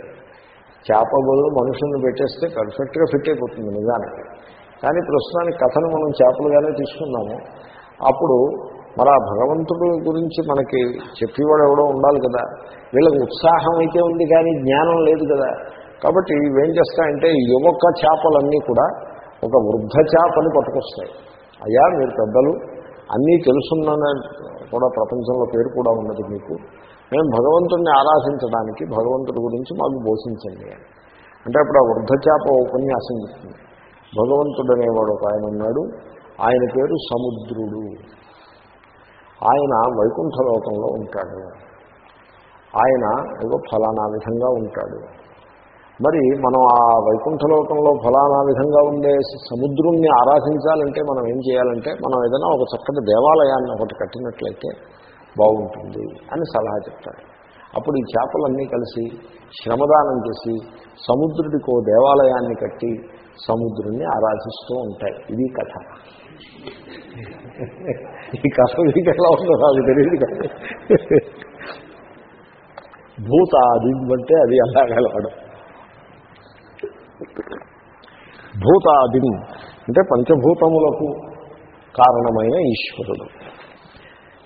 చేప బదులు మనుషుల్ని పెట్టేస్తే పర్ఫెక్ట్గా ఫిట్ అయిపోతుంది నిజానికి. కానీ ప్రస్తుతానికి కథను మనం చేపలుగానే తీసుకున్నాము అప్పుడు మరి ఆ భగవంతుడు గురించి మనకి చెప్పేవాడు ఎవడో ఉండాలి కదా. వీళ్ళకి ఉత్సాహం అయితే ఉంది కానీ జ్ఞానం లేదు కదా. కాబట్టి ఇవేం చేస్తాయంటే యువక చేపలన్నీ కూడా ఒక వృద్ధ చేపని పట్టుకొస్తాయి. అయ్యా మీరు పెద్దలు అన్నీ తెలుసున్ననే కూడా ప్రపంచంలో పేరు కూడా ఉన్నది మీకు. మేము భగవంతుడిని ఆరాధించడానికి భగవంతుడి గురించి మాకు బోధించండి అని. అంటే అప్పుడు ఆ వృద్ధ చేప ఉపన్యాసం చెప్తుంది. భగవంతుడు అనేవాడు ఒక ఆయన ఉన్నాడు. ఆయన పేరు సముద్రుడు. ఆయన వైకుంఠ లోకంలో ఉంటాడు. ఆయన ఏదో ఫలానా విధంగా ఉంటాడు. మరి మనం ఆ వైకుంఠలోకంలో ఫలానా విధంగా ఉండే సముద్రుణ్ణి ఆరాధించాలంటే మనం ఏం చేయాలంటే మనం ఏదైనా ఒక చక్కటి దేవాలయాన్ని ఒకటి కట్టినట్లయితే బాగుంటుంది అని సలహా చెప్తారు అప్పుడు ఈ చేపలన్నీ కలిసి శ్రమదానం చేసి సముద్రుడికి ఓ దేవాలయాన్ని కట్టి సముద్రుణ్ణి ఆరాధిస్తూ ఉంటాయి. ఇది కథ. ఈ కథ మీకు ఎలా ఉందో నాకు తెలియదు కానీ. భూతాది అంటే అది ఎలా భూతాదిం అంటే పంచభూతములకు కారణమైన ఈశ్వరుడు.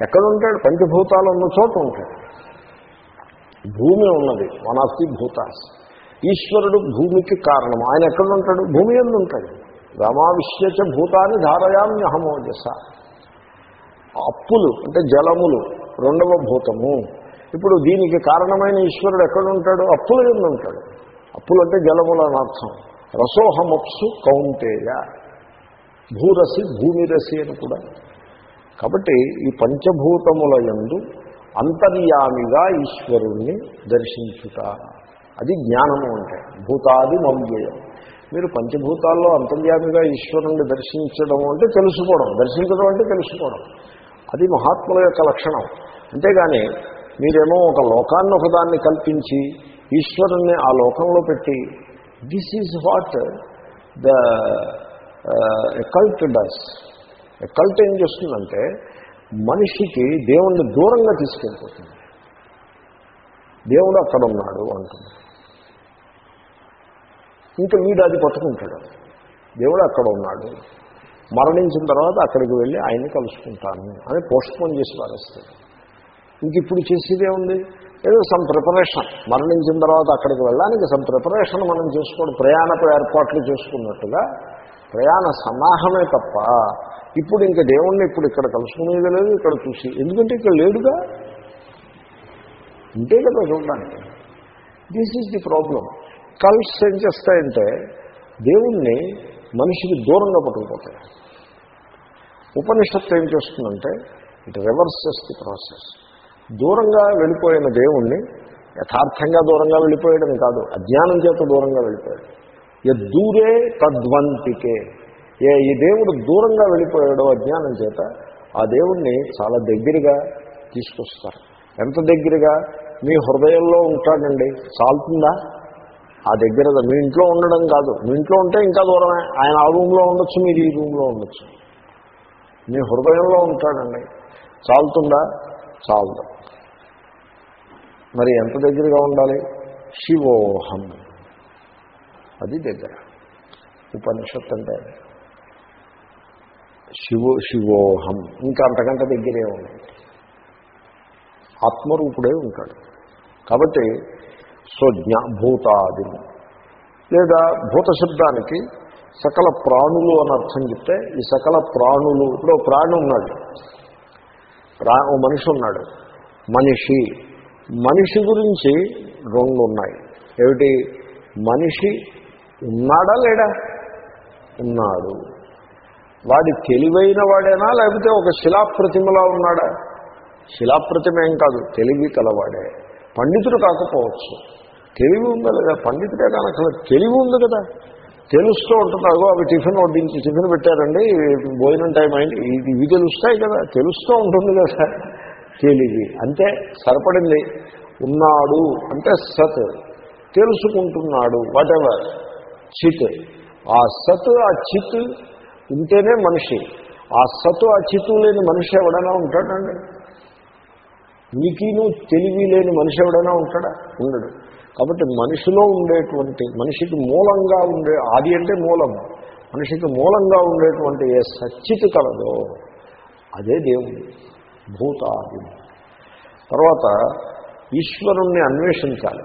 ఎక్కడుంటాడు? పంచభూతాలు ఉన్న చోట ఉంటాడు. భూమి ఉన్నది మనస్తి భూతాస్. ఈశ్వరుడు భూమికి కారణం. ఆయన ఎక్కడ ఉంటాడు భూమి ఎందు ఉంటాడు రమావిశ్యచ భూతాన్ని ధారయామ్యహమోజస అప్పులు అంటే జలములు రెండవ భూతము. ఇప్పుడు దీనికి కారణమైన ఈశ్వరుడు ఎక్కడ ఉంటాడు అప్పుల ఎందు ఉంటాడు అప్పులు అంటే జలములు అని అర్థం. రసోహమప్సు కౌంటేయ. భూరసి భూమిరసి అని కూడా. కాబట్టి ఈ పంచభూతముల ఎందు అంతర్యామిగా ఈశ్వరుణ్ణి దర్శించుట. అది జ్ఞానము అంటే భూతాది మవ్యయం. మీరు పంచభూతాల్లో అంతర్యామిగా ఈశ్వరుణ్ణి దర్శించడం అంటే తెలుసుకోవడం. దర్శించడం అంటే తెలుసుకోవడం. అది మహాత్ముల యొక్క లక్షణం. అంతేగాని మీరేమో ఒక లోకాన్ని ఒకదాన్ని కల్పించి ఈశ్వరుణ్ణి ఆ లోకంలో పెట్టి this is what the occult does occult ఏం చేస్తుందంటే మనిషికి దేవుణ్ణి దూరంగా తీసుకెళ్ళిపోతుంది. దేవుడు అక్కడ ఉన్నాడు అంటుంది. ఇంకా వీడు అది పట్టుకుంటాడు. దేవుడు అక్కడ ఉన్నాడు. మరణించిన తర్వాత అక్కడికి వెళ్ళి ఆయన్ని కలుసుకుంటాను అని పోస్ట్పోన్ చేసి పారేస్తాడు. ఇంక ఇప్పుడు చేసేదే ఉంది ఏదో సమ్ ప్రిపరేషన్ మరణించిన తర్వాత అక్కడికి వెళ్ళడానికి సమ్ ప్రిపరేషన్ మనం చేసుకోవడం. ప్రయాణపు ఏర్పాట్లు చేసుకున్నట్టుగా ప్రయాణ సన్నాహమే తప్ప ఇప్పుడు ఇంకా దేవుణ్ణి ఇప్పుడు ఇక్కడ కలుసుకునేది లేదు ఇక్కడ చూసి. ఎందుకంటే ఇక్కడ లేడుగా? ఉంటే కదా చూడడానికి. This is the problem cults ఏం చేస్తాయంటే దేవుణ్ణి మనిషికి దూరంగా పట్టుకుపోతాయి. ఉపనిషత్తు ఏం చేస్తుందంటే ఇట్ రివర్సెస్ ది ప్రాసెస్ దూరంగా వెళ్ళిపోయిన దేవుణ్ణి యథార్థంగా దూరంగా వెళ్ళిపోయడం కాదు అజ్ఞానం చేత దూరంగా వెళ్ళిపోయాడు. దూరే తద్వంతికే. ఏ ఈ దేవుడు దూరంగా వెళ్ళిపోయాడో అజ్ఞానం చేత ఆ దేవుణ్ణి చాలా దగ్గరగా తీసుకొస్తారు. ఎంత దగ్గరగా? మీ హృదయంలో ఉంటాడండి. చాలుతుందా ఆ దగ్గర మీ ఇంట్లో ఉండడం కాదు. మీ ఇంట్లో ఉంటే ఇంకా దూరమే. ఆయన ఆ రూమ్లో ఉండొచ్చు మీరు ఈ రూమ్లో ఉండొచ్చు. మీ హృదయంలో ఉంటాడండి. చాలుతుందా సాల్వ్ మరి ఎంత దగ్గరగా ఉండాలి? శివోహం. అది దగ్గర. ఉపనిషత్తు అంటే శివో శివోహం. ఇంకా అంతకంటే దగ్గరే ఉంది. ఆత్మరూపుడే ఉంటాడు. కాబట్టి సో జ్ఞా భూతాది. లేదా భూత శబ్దానికి సకల ప్రాణులు అని అర్థం చెప్తే ఈ సకల ప్రాణులు ఇప్పుడు ప్రాణి ఉన్నాడు. రా ఓ మనిషి ఉన్నాడు. మనిషి. మనిషి గురించి రెండు ఉన్నాయి ఏమిటి? మనిషి ఉన్నాడా లేడా? ఉన్నాడు. వాడి తెలివైన వాడేనా లేకపోతే ఒక శిలాప్రతిమలా ఉన్నాడా? శిలాప్రతిమ ఏం కాదు తెలివి కలవాడే. పండితుడు కాకపోవచ్చు. తెలివి ఉందా లేదా? పండితుడే కనుక తెలివి ఉంది కదా. తెలుస్తూ ఉంటుంది. అగో అవి టిఫిన్ వడ్డించి టిఫిన్ పెట్టారండి. భోజనం టైం అయింది. ఇది ఇవి తెలుస్తాయి కదా. తెలుస్తూ ఉంటుంది కదా. తెలివి. అంతే సరిపడింది. ఉన్నాడు అంటే సత్. తెలుసుకుంటున్నాడు. వాట్ ఎవర్ చిత్. ఆ సత్ ఆ చిత్ ఉంటేనే మనిషి. ఆ సత్ ఆ చిత్తు లేని మనిషి ఎవడైనా ఉంటాడండి. నీకీను తెలివి లేని మనిషి ఎవడైనా ఉంటాడా? ఉండడు. కాబట్టి మనిషిలో ఉండేటువంటి మనిషికి మూలంగా ఉండే ఆది అంటే మూలం. మనిషికి మూలంగా ఉండేటువంటి ఏ సచ్చితి కలదో అదే దేవుడు భూతాది. తర్వాత ఈశ్వరుణ్ణి అన్వేషించాలి.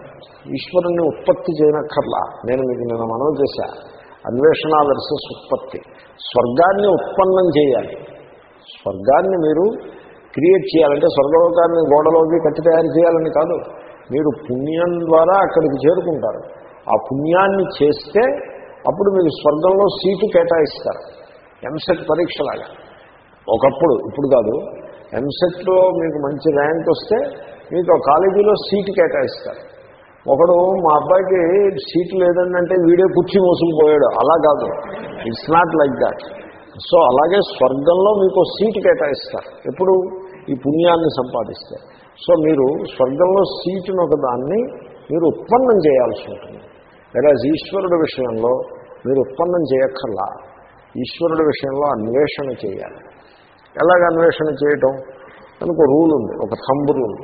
ఈశ్వరుణ్ణి ఉత్పత్తి చేయనక్కర్లా. నేను మీకు నిన్న మనం చేశా. అన్వేషణ వెర్సెస్ ఉత్పత్తి. స్వర్గాన్ని ఉత్పన్నం చేయాలి. స్వర్గాన్ని మీరు క్రియేట్ చేయాలంటే స్వర్గలోకాన్ని గోడలోకి కట్టి తయారు చేయాలని కాదు. మీరు పుణ్యం ద్వారా అక్కడికి చేరుకుంటారు. ఆ పుణ్యాన్ని చేస్తే అప్పుడు మీకు స్వర్గంలో సీటు కేటాయిస్తారు. ఎంసెట్ పరీక్షలాగా. ఒకప్పుడు ఇప్పుడు కాదు. ఎంసెట్లో మీకు మంచి ర్యాంక్ వస్తే మీకు కాలేజీలో సీటు కేటాయిస్తారు. ఒకడు మా అబ్బాయికి సీటు లేదంటే అంటే వీడే కుర్చీ మోసుకుపోయాడు. అలా కాదు. It's not like that so అలాగే స్వర్గంలో మీకు సీటు కేటాయిస్తారు. ఎప్పుడు? ఈ పుణ్యాన్ని సంపాదిస్తారు సో మీరు స్వర్గంలో సీటును ఒక దాన్ని మీరు ఉత్పన్నం చేయాల్సి ఉంటుంది. లేదా ఈశ్వరుడి విషయంలో మీరు ఉత్పన్నం చేయక్కర్లా. ఈశ్వరుడి విషయంలో అన్వేషణ చేయాలి. ఎలాగ అన్వేషణ చేయటం? దానికి ఒక రూల్ ఉంది ఒక థంబ్ రూల్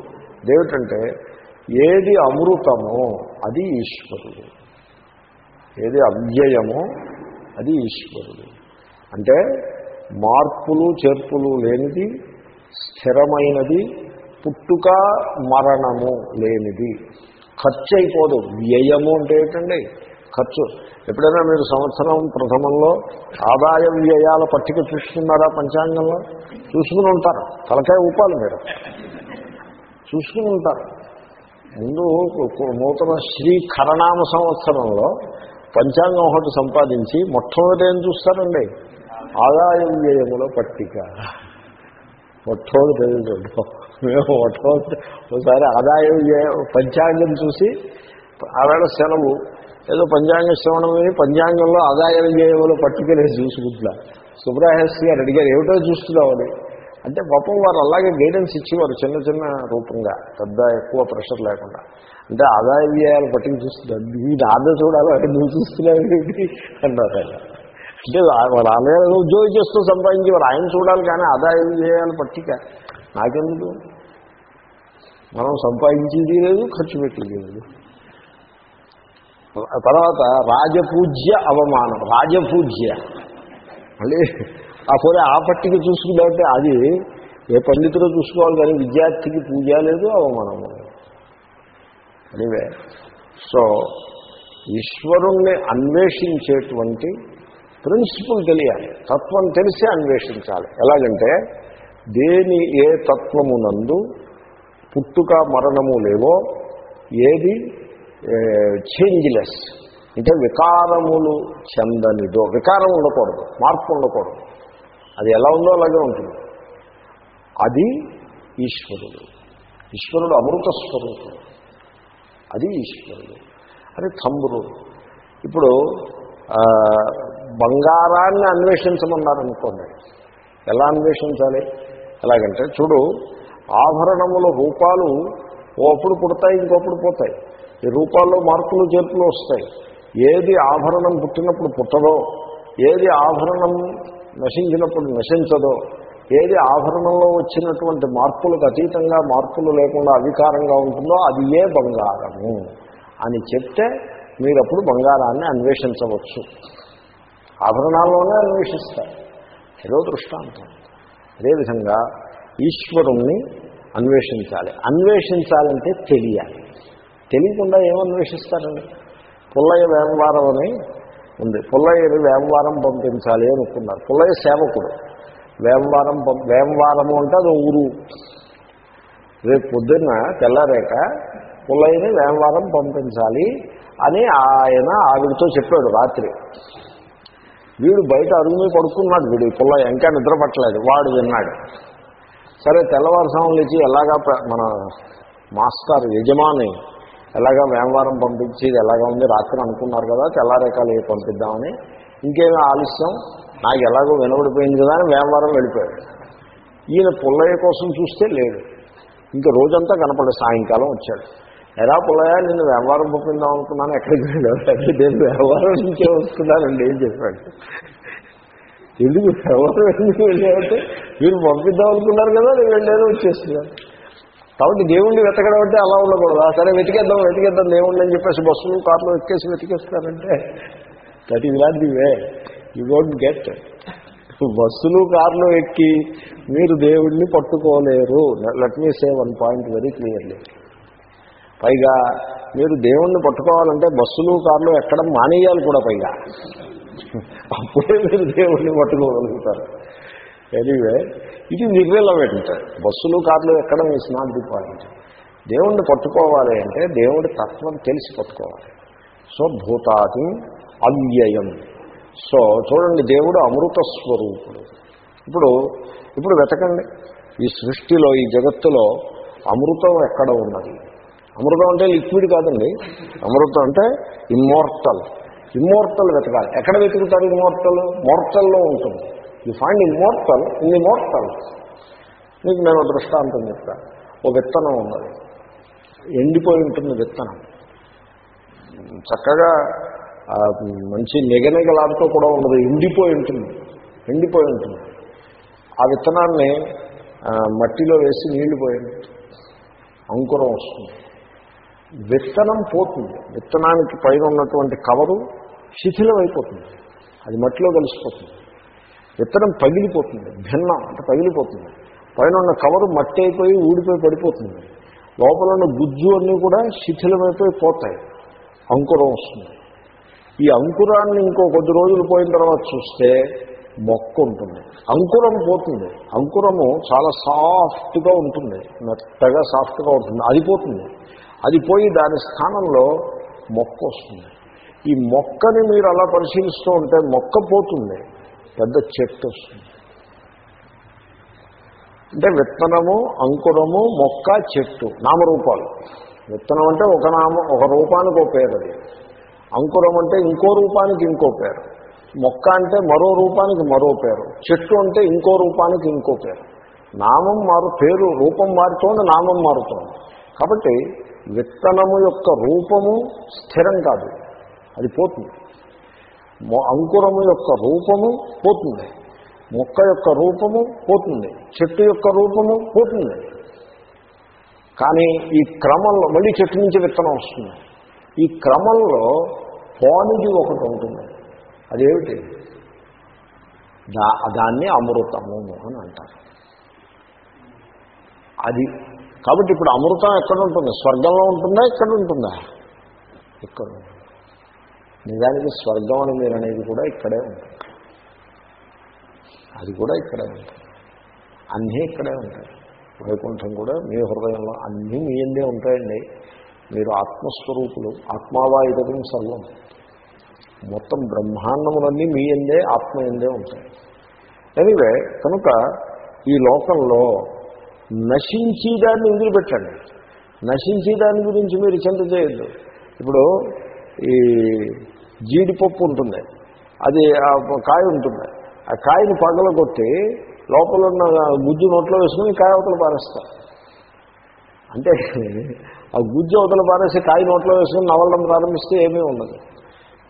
ఏమిటంటే ఏది అమృతమో అది ఈశ్వరుడు. ఏది అవ్యయమో అది ఈశ్వరుడు. అంటే మార్పులు చేర్పులు లేనిది స్థిరమైనది పుట్టుక మరణము లేనిది. ఖర్చు అయిపోదు. వ్యయము అంటే ఏంటండి? ఖర్చు. ఎప్పుడైనా మీరు సంవత్సరం ప్రథమంలో ఆదాయ వ్యయాల పట్టిక చూసుకున్నారా పంచాంగంలో? చూసుకుని ఉంటారు. తలకాయ ఊపాలి మీరు. చూసుకుని ఉంటారు. ముందు నూతన శ్రీ కరణామ సంవత్సరంలో పంచాంగం ఒకటి సంపాదించి మొట్టమొదటి ఏం చూస్తారండి? ఆదాయ వ్యయముల పట్టిక. మొట్టమొదటి మేము ఒకటో ఒకసారి ఆదాయం పంచాంగం చూసి ఆవేళ సెలవు. ఏదో పంచాంగ శ్రవణం విని పంచాంగంలో ఆదాయ వ్యయముల పట్టుకెళ్ళి చూసుకుంటున్నా సుబ్రహస్తి గారు అడిగారు ఏమిటో చూస్తున్నామని అంటే పాపం వారు అలాగే గైడెన్స్ ఇచ్చేవారు చిన్న చిన్న రూపంగా పెద్ద ఎక్కువ ప్రెషర్ లేకుండా. అంటే ఆదాయ వ్యయాలు పట్టిక చూస్తున్నారు వీటి ఆదాయ చూడాలి? అంటే నువ్వు చూస్తున్నావు అన్నారు ఆయన. అంటే వాళ్ళ ఆదాయ ఉద్యోగం చేస్తూ సంపాదించి వారు ఆయన చూడాలి కానీ ఆదాయ వ్యయాలు పట్టిక. నాకెందుకు? మనం సంపాదించేది లేదు ఖర్చు పెట్టేది లేదు తర్వాత రాజపూజ్య అవమానం రాజపూజ్య. మళ్ళీ ఆ పోతే ఆ పట్టికి చూసుకుంటే అది ఏ పండితులు చూసుకోవాలి కానీ విద్యార్థికి పూజ లేదు అవమానము లేదు. అనివే సో ఈశ్వరుణ్ణి అన్వేషించేటువంటి ప్రిన్సిపల్ తెలియాలి. తత్వం తెలిసే అన్వేషించాలి. ఎలాగంటే దేని ఏ తత్వమునందు పుట్టుక మరణము లేవో ఏది చేంజ్లెస్ అంటే వికారములు చెందనిదో వికారం ఉండకూడదు మార్పు ఉండకూడదు. అది ఎలా ఉందో అలాగే ఉంటుంది. అది ఈశ్వరుడు. ఈశ్వరుడు అమృత స్వరూపుడు. అది ఈశ్వరుడు. అది తంబురు ఇప్పుడు బంగారాన్ని అన్వేషించమన్నారనుకోండి ఎలా అన్వేషించాలి? ఎలాగంటే చూడు ఆభరణముల రూపాలు ఓప్పుడు పుడతాయి ఇంకొప్పుడు పోతాయి. ఈ రూపాల్లో మార్పులు చేర్పులు వస్తాయి. ఏది ఆభరణం పుట్టినప్పుడు పుట్టదో ఏది ఆభరణం నశించినప్పుడు నశించదో ఏది ఆభరణంలో వచ్చినటువంటి మార్పులకు అతీతంగా మార్పులు లేకుండా అధికారంగా ఉంటుందో అది ఏ బంగారము అని చెప్తే మీరు అప్పుడు బంగారాన్ని అన్వేషించవచ్చు. ఆభరణాల్లోనే అన్వేషిస్తారు. ఏదో దృష్టాంతం. అదేవిధంగా ఈశ్వరుణ్ణి అన్వేషించాలి. అన్వేషించాలంటే తెలియాలి. తెలియకుండా ఏమన్వేషిస్తారండి పుల్లయ్య వేమవారం అని ఉంది. పుల్లయ్యని వేమవారం పంపించాలి అనుకున్నారు. పుల్లయ్య సేవకుడు. వేమవారం వేమవారము అంటే అది ఊరు. రేపు పొద్దున్న తెల్లారేక పుల్లయ్యని వేమవారం పంపించాలి అని ఆయన ఆవిడతో చెప్పాడు రాత్రి. వీడు బయట అరుగు పడుకున్నాడు వీడు పుల్లయ్య ఇంకా నిద్రపట్టలేదు వాడు విన్నాడు. సరే తెల్లవారుసాములు లేచి ఎలాగా మన మాస్టర్ యజమాని ఎలాగా వేమవారం పంపించి ఎలాగా ఉంది రాత్రి అనుకున్నారు కదా తెల్లారేకాలు పంపిద్దామని. ఇంకేమీ ఆలస్యం? నాకు ఎలాగో వినబడిపోయింది కదా అని వేమవారం వెళ్ళిపోయాడు. ఈయన పుల్లయ్య కోసం చూస్తే లేడు. ఇంకా రోజంతా కనపడే సాయంకాలం వచ్చాడు. ఎలా పుల్లయ్య నిన్ను వ్యవహారం పంపిందాం అనుకున్నాను ఎక్కడికి వెళ్ళాడు నేను వ్యవహారం నుంచే వస్తున్నానండి ఏం చెప్పాడు. ఎందుకు వ్యవహారం ఎందుకు వెళ్ళామంటే మీరు పంపిద్దాం అనుకున్నారు కదా నేను వెళ్ళాను వచ్చేస్తున్నాను. కాబట్టి దేవుణ్ణి వెతకడం అంటే అలా ఉండకూడదు. సరే వెతికేద్దాం వెతికేద్దాం దేవుణ్ణి అని చెప్పేసి బస్సులు కార్లు ఎక్కేసి వెతికేస్తారంటే that is not the way you don't get బస్సులు కార్లు ఎక్కి మీరు దేవుణ్ణి పట్టుకోలేరు. Let me say one point very clearly పైగా మీరు దేవుణ్ణి పట్టుకోవాలంటే బస్సులు కార్లు ఎక్కడం మానేయాలి కూడా పైగా. అప్పుడే మీరు దేవుణ్ణి పట్టుకోగలుగుతారు. ఎనీవే ఇది నిర్రెలవెంట్ బస్సులు కార్లు ఎక్కడం మీ నాట్ ది పాయింట్ దేవుణ్ణి పట్టుకోవాలి అంటే దేవుడి తత్వం తెలిసి పట్టుకోవాలి. సో భూతాది అవ్యయం. సో చూడండి దేవుడు అమృత స్వరూపుడు. ఇప్పుడు ఇప్పుడు వెతకండి. ఈ సృష్టిలో ఈ జగత్తులో అమృతం ఎక్కడ ఉన్నది? అమృతం అంటే లిక్విడ్ కాదండి. అమృతం అంటే ఇమ్మోర్టల్. ఇమ్మోర్టల్ వెతకాలి. ఎక్కడ వెతుకుతారు ఇమ్మోర్టల్? మోర్టల్లో ఉంటుంది. You find immortal in immortal మీకు నేను దృష్టాంతం చెప్తాను ఓ విత్తనం ఉన్నది. ఎండిపోయి ఉంటుంది విత్తనం. చక్కగా మంచి నిగనిగలాడుతూ కూడా ఉండదు ఎండిపోయి ఉంటుంది. ఎండిపోయి ఉంటుంది. ఆ విత్తనాన్ని మట్టిలో వేసి నీళ్ళు పోయింది అంకురం వస్తుంది. విత్తనం పోతుంది. విత్తనానికి పైన ఉన్నటువంటి కవరు శిథిలం అయిపోతుంది అది మట్టిలో కలిసిపోతుంది. విత్తనం పగిలిపోతుంది. భిన్నం అంటే పగిలిపోతుంది. పైన ఉన్న కవరు మట్టి అయిపోయి ఊడిపోయి పడిపోతుంది. లోపల ఉన్న గుజ్జు అన్నీ కూడా శిథిలమైపోయి పోతాయి. అంకురం వస్తుంది. ఈ అంకురాన్ని ఇంకో కొద్ది రోజులు పోయిన తర్వాత చూస్తే మొక్క ఉంటుంది. అంకురం పోతుంది. అంకురము చాలా సాఫ్ట్గా ఉంటుంది. మెత్తగా సాఫ్ట్గా ఉంటుంది. అది పోతుంది. అది పోయి దాని స్థానంలో మొక్క వస్తుంది. ఈ మొక్కని మీరు అలా పరిశీలిస్తూ ఉంటే మొక్క పోతుంది పెద్ద చెట్టు వస్తుంది. అంటే విత్తనము అంకురము మొక్క చెట్టు నామరూపాలు. విత్తనం అంటే ఒక నామ ఒక రూపానికి ఒక పేరు అది. అంకురం అంటే ఇంకో రూపానికి ఇంకో పేరు. మొక్క అంటే మరో రూపానికి మరో పేరు. చెట్టు అంటే ఇంకో రూపానికి ఇంకో పేరు. నామం మారు పేరు రూపం మారుతోంది నామం మారుతోంది. కాబట్టి విత్తనము యొక్క రూపము స్థిరం కాదు. అది పోతుంది. అంకురము యొక్క రూపము పోతుంది. మొక్క యొక్క రూపము పోతుంది. చెట్టు యొక్క రూపము పోతుంది. కానీ ఈ క్రమంలో మళ్ళీ చెట్టు నుంచి విత్తనం వస్తుంది. ఈ క్రమంలో పానిది ఒకటి ఉంటుంది. అదేమిటి? దా దాన్ని అమృతము అని అంటారు. అది కాబట్టి ఇప్పుడు అమృతం ఎక్కడ ఉంటుంది స్వర్గంలో ఉంటుందా? ఇక్కడ ఉంటుందా ఇక్కడ నిజానికి స్వర్గం అని మీరు అనేది కూడా ఇక్కడే ఉంటుంది. అది కూడా ఇక్కడే ఉంటుంది. అన్నీ ఇక్కడే ఉంటాయి. వైకుంఠం కూడా మీ హృదయంలో అన్నీ మీ ఎందే ఉంటాయండి. మీరు ఆత్మస్వరూపులు ఆత్మావాయుధం సర్వం. మొత్తం బ్రహ్మాండములన్నీ మీ ఎందే ఆత్మ ఎందే ఉంటాయి. ఎనివే కనుక ఈ లోకంలో నశించేదాన్ని వదిలిపెట్టండి. నశించేదాని గురించి మీరు చింత చేయొద్దు. ఇప్పుడు ఈ జీడిపప్పు ఉంటుంది. అది కాయ ఉంటుంది. ఆ కాయని పగలగొట్టి లోపల ఉన్న గుజ్జు నోట్లో వేసుకుని కాయ అవతల పారేస్తారు. అంటే ఆ గుజ్జు అవతల పారేసి కాయ నోట్లో వేసుకుని నవలడం ప్రారంభిస్తే ఏమీ ఉండదు.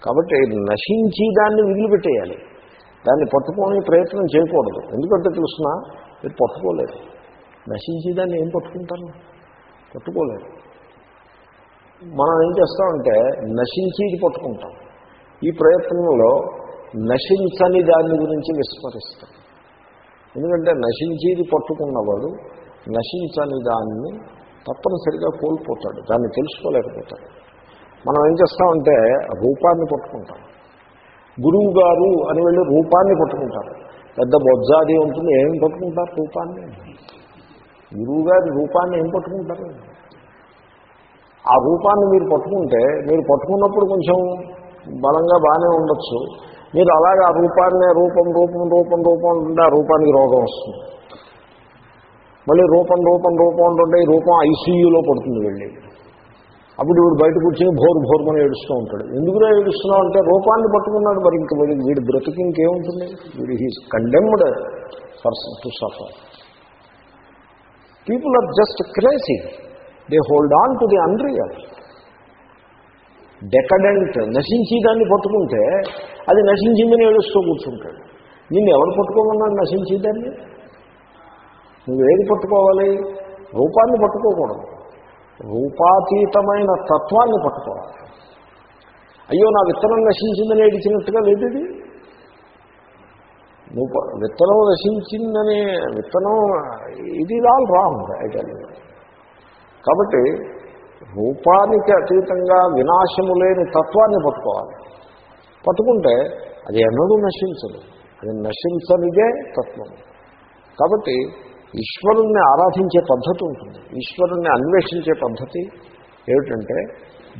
కాబట్టి నశించి దాన్ని వదిలిపెట్టేయాలి. దాన్ని పట్టుకోని ప్రయత్నం చేయకూడదు. ఎందుకంటే తెలుసిన మీరు పట్టుకోలేదు. నశించేదాన్ని ఏం పట్టుకుంటారు? పట్టుకోలేదు మనం ఏం చేస్తామంటే నశించేది పట్టుకుంటాం. ఈ ప్రయత్నంలో నశించని దాని గురించి విస్మరిస్తాం. ఎందుకంటే నశించేది పట్టుకున్నవాడు నశించని దాన్ని తప్పనిసరిగా కోల్పోతాడు దాన్ని తెలుసుకోలేకపోతాడు. మనం ఏం చేస్తామంటే రూపాన్ని పట్టుకుంటాం. గురువు గారు అని వెళ్ళి రూపాన్ని పట్టుకుంటారు. పెద్ద బొజ్జాది ఉంటుంది ఏం పట్టుకుంటారు రూపాన్ని? గురువు గారి రూపాన్ని ఏం పట్టుకుంటారు? ఆ రూపాన్ని మీరు పట్టుకుంటే మీరు పట్టుకున్నప్పుడు కొంచెం బలంగా బాగానే ఉండొచ్చు. మీరు అలాగే ఆ రూపాన్ని రూపం రూపం రూపం రూపం ఉంటే ఆ రూపానికి రోగం వస్తుంది. మళ్ళీ రూపం రూపం రూపం ఉంటుంటే ఈ రూపం ఐసీయూలో పడుతుంది వెళ్ళి. అప్పుడు వీడు బయట కూర్చొని భోరు భోరుమని ఏడుస్తూ ఉంటాడు. ఎందుకులో ఏడుస్తున్నావు అంటే రూపాన్ని పట్టుకున్నాడు మరి ఇంక వీడి బ్రతికి ఇంకేముంటుంది? వీడు he's condemned person to suffer people are just crazy. They hold on to the unreal. Decadent నశించి దాన్ని పట్టుకుంటే అది నశించిందని ఏడుస్తూ కూర్చుంటాడు. నిన్ను ఎవరు పట్టుకోమన్నాడు నశించేదాన్ని నువ్వు ఏది పట్టుకోవాలి? రూపాన్ని పట్టుకోకూడదు. రూపాతీతమైన తత్వాన్ని పట్టుకోవాలి. అయ్యో నా విత్తనం నశించిందని ఏడిచినట్టుగా లేదు ఇది? నువ్వు విత్తనం నశించిందని విత్తనం ఇది ఆల్ రాంగ్ అయితే కాబట్టి రూపానికి అతీతంగా వినాశము లేని తత్వాన్ని పట్టుకోవాలి. పట్టుకుంటే అది ఎన్నడూ నశించదు. అది నశించనిదే తత్వం. కాబట్టి ఈశ్వరుణ్ణి ఆరాధించే పద్ధతి ఉంటుంది. ఈశ్వరుణ్ణి అన్వేషించే పద్ధతి ఏమిటంటే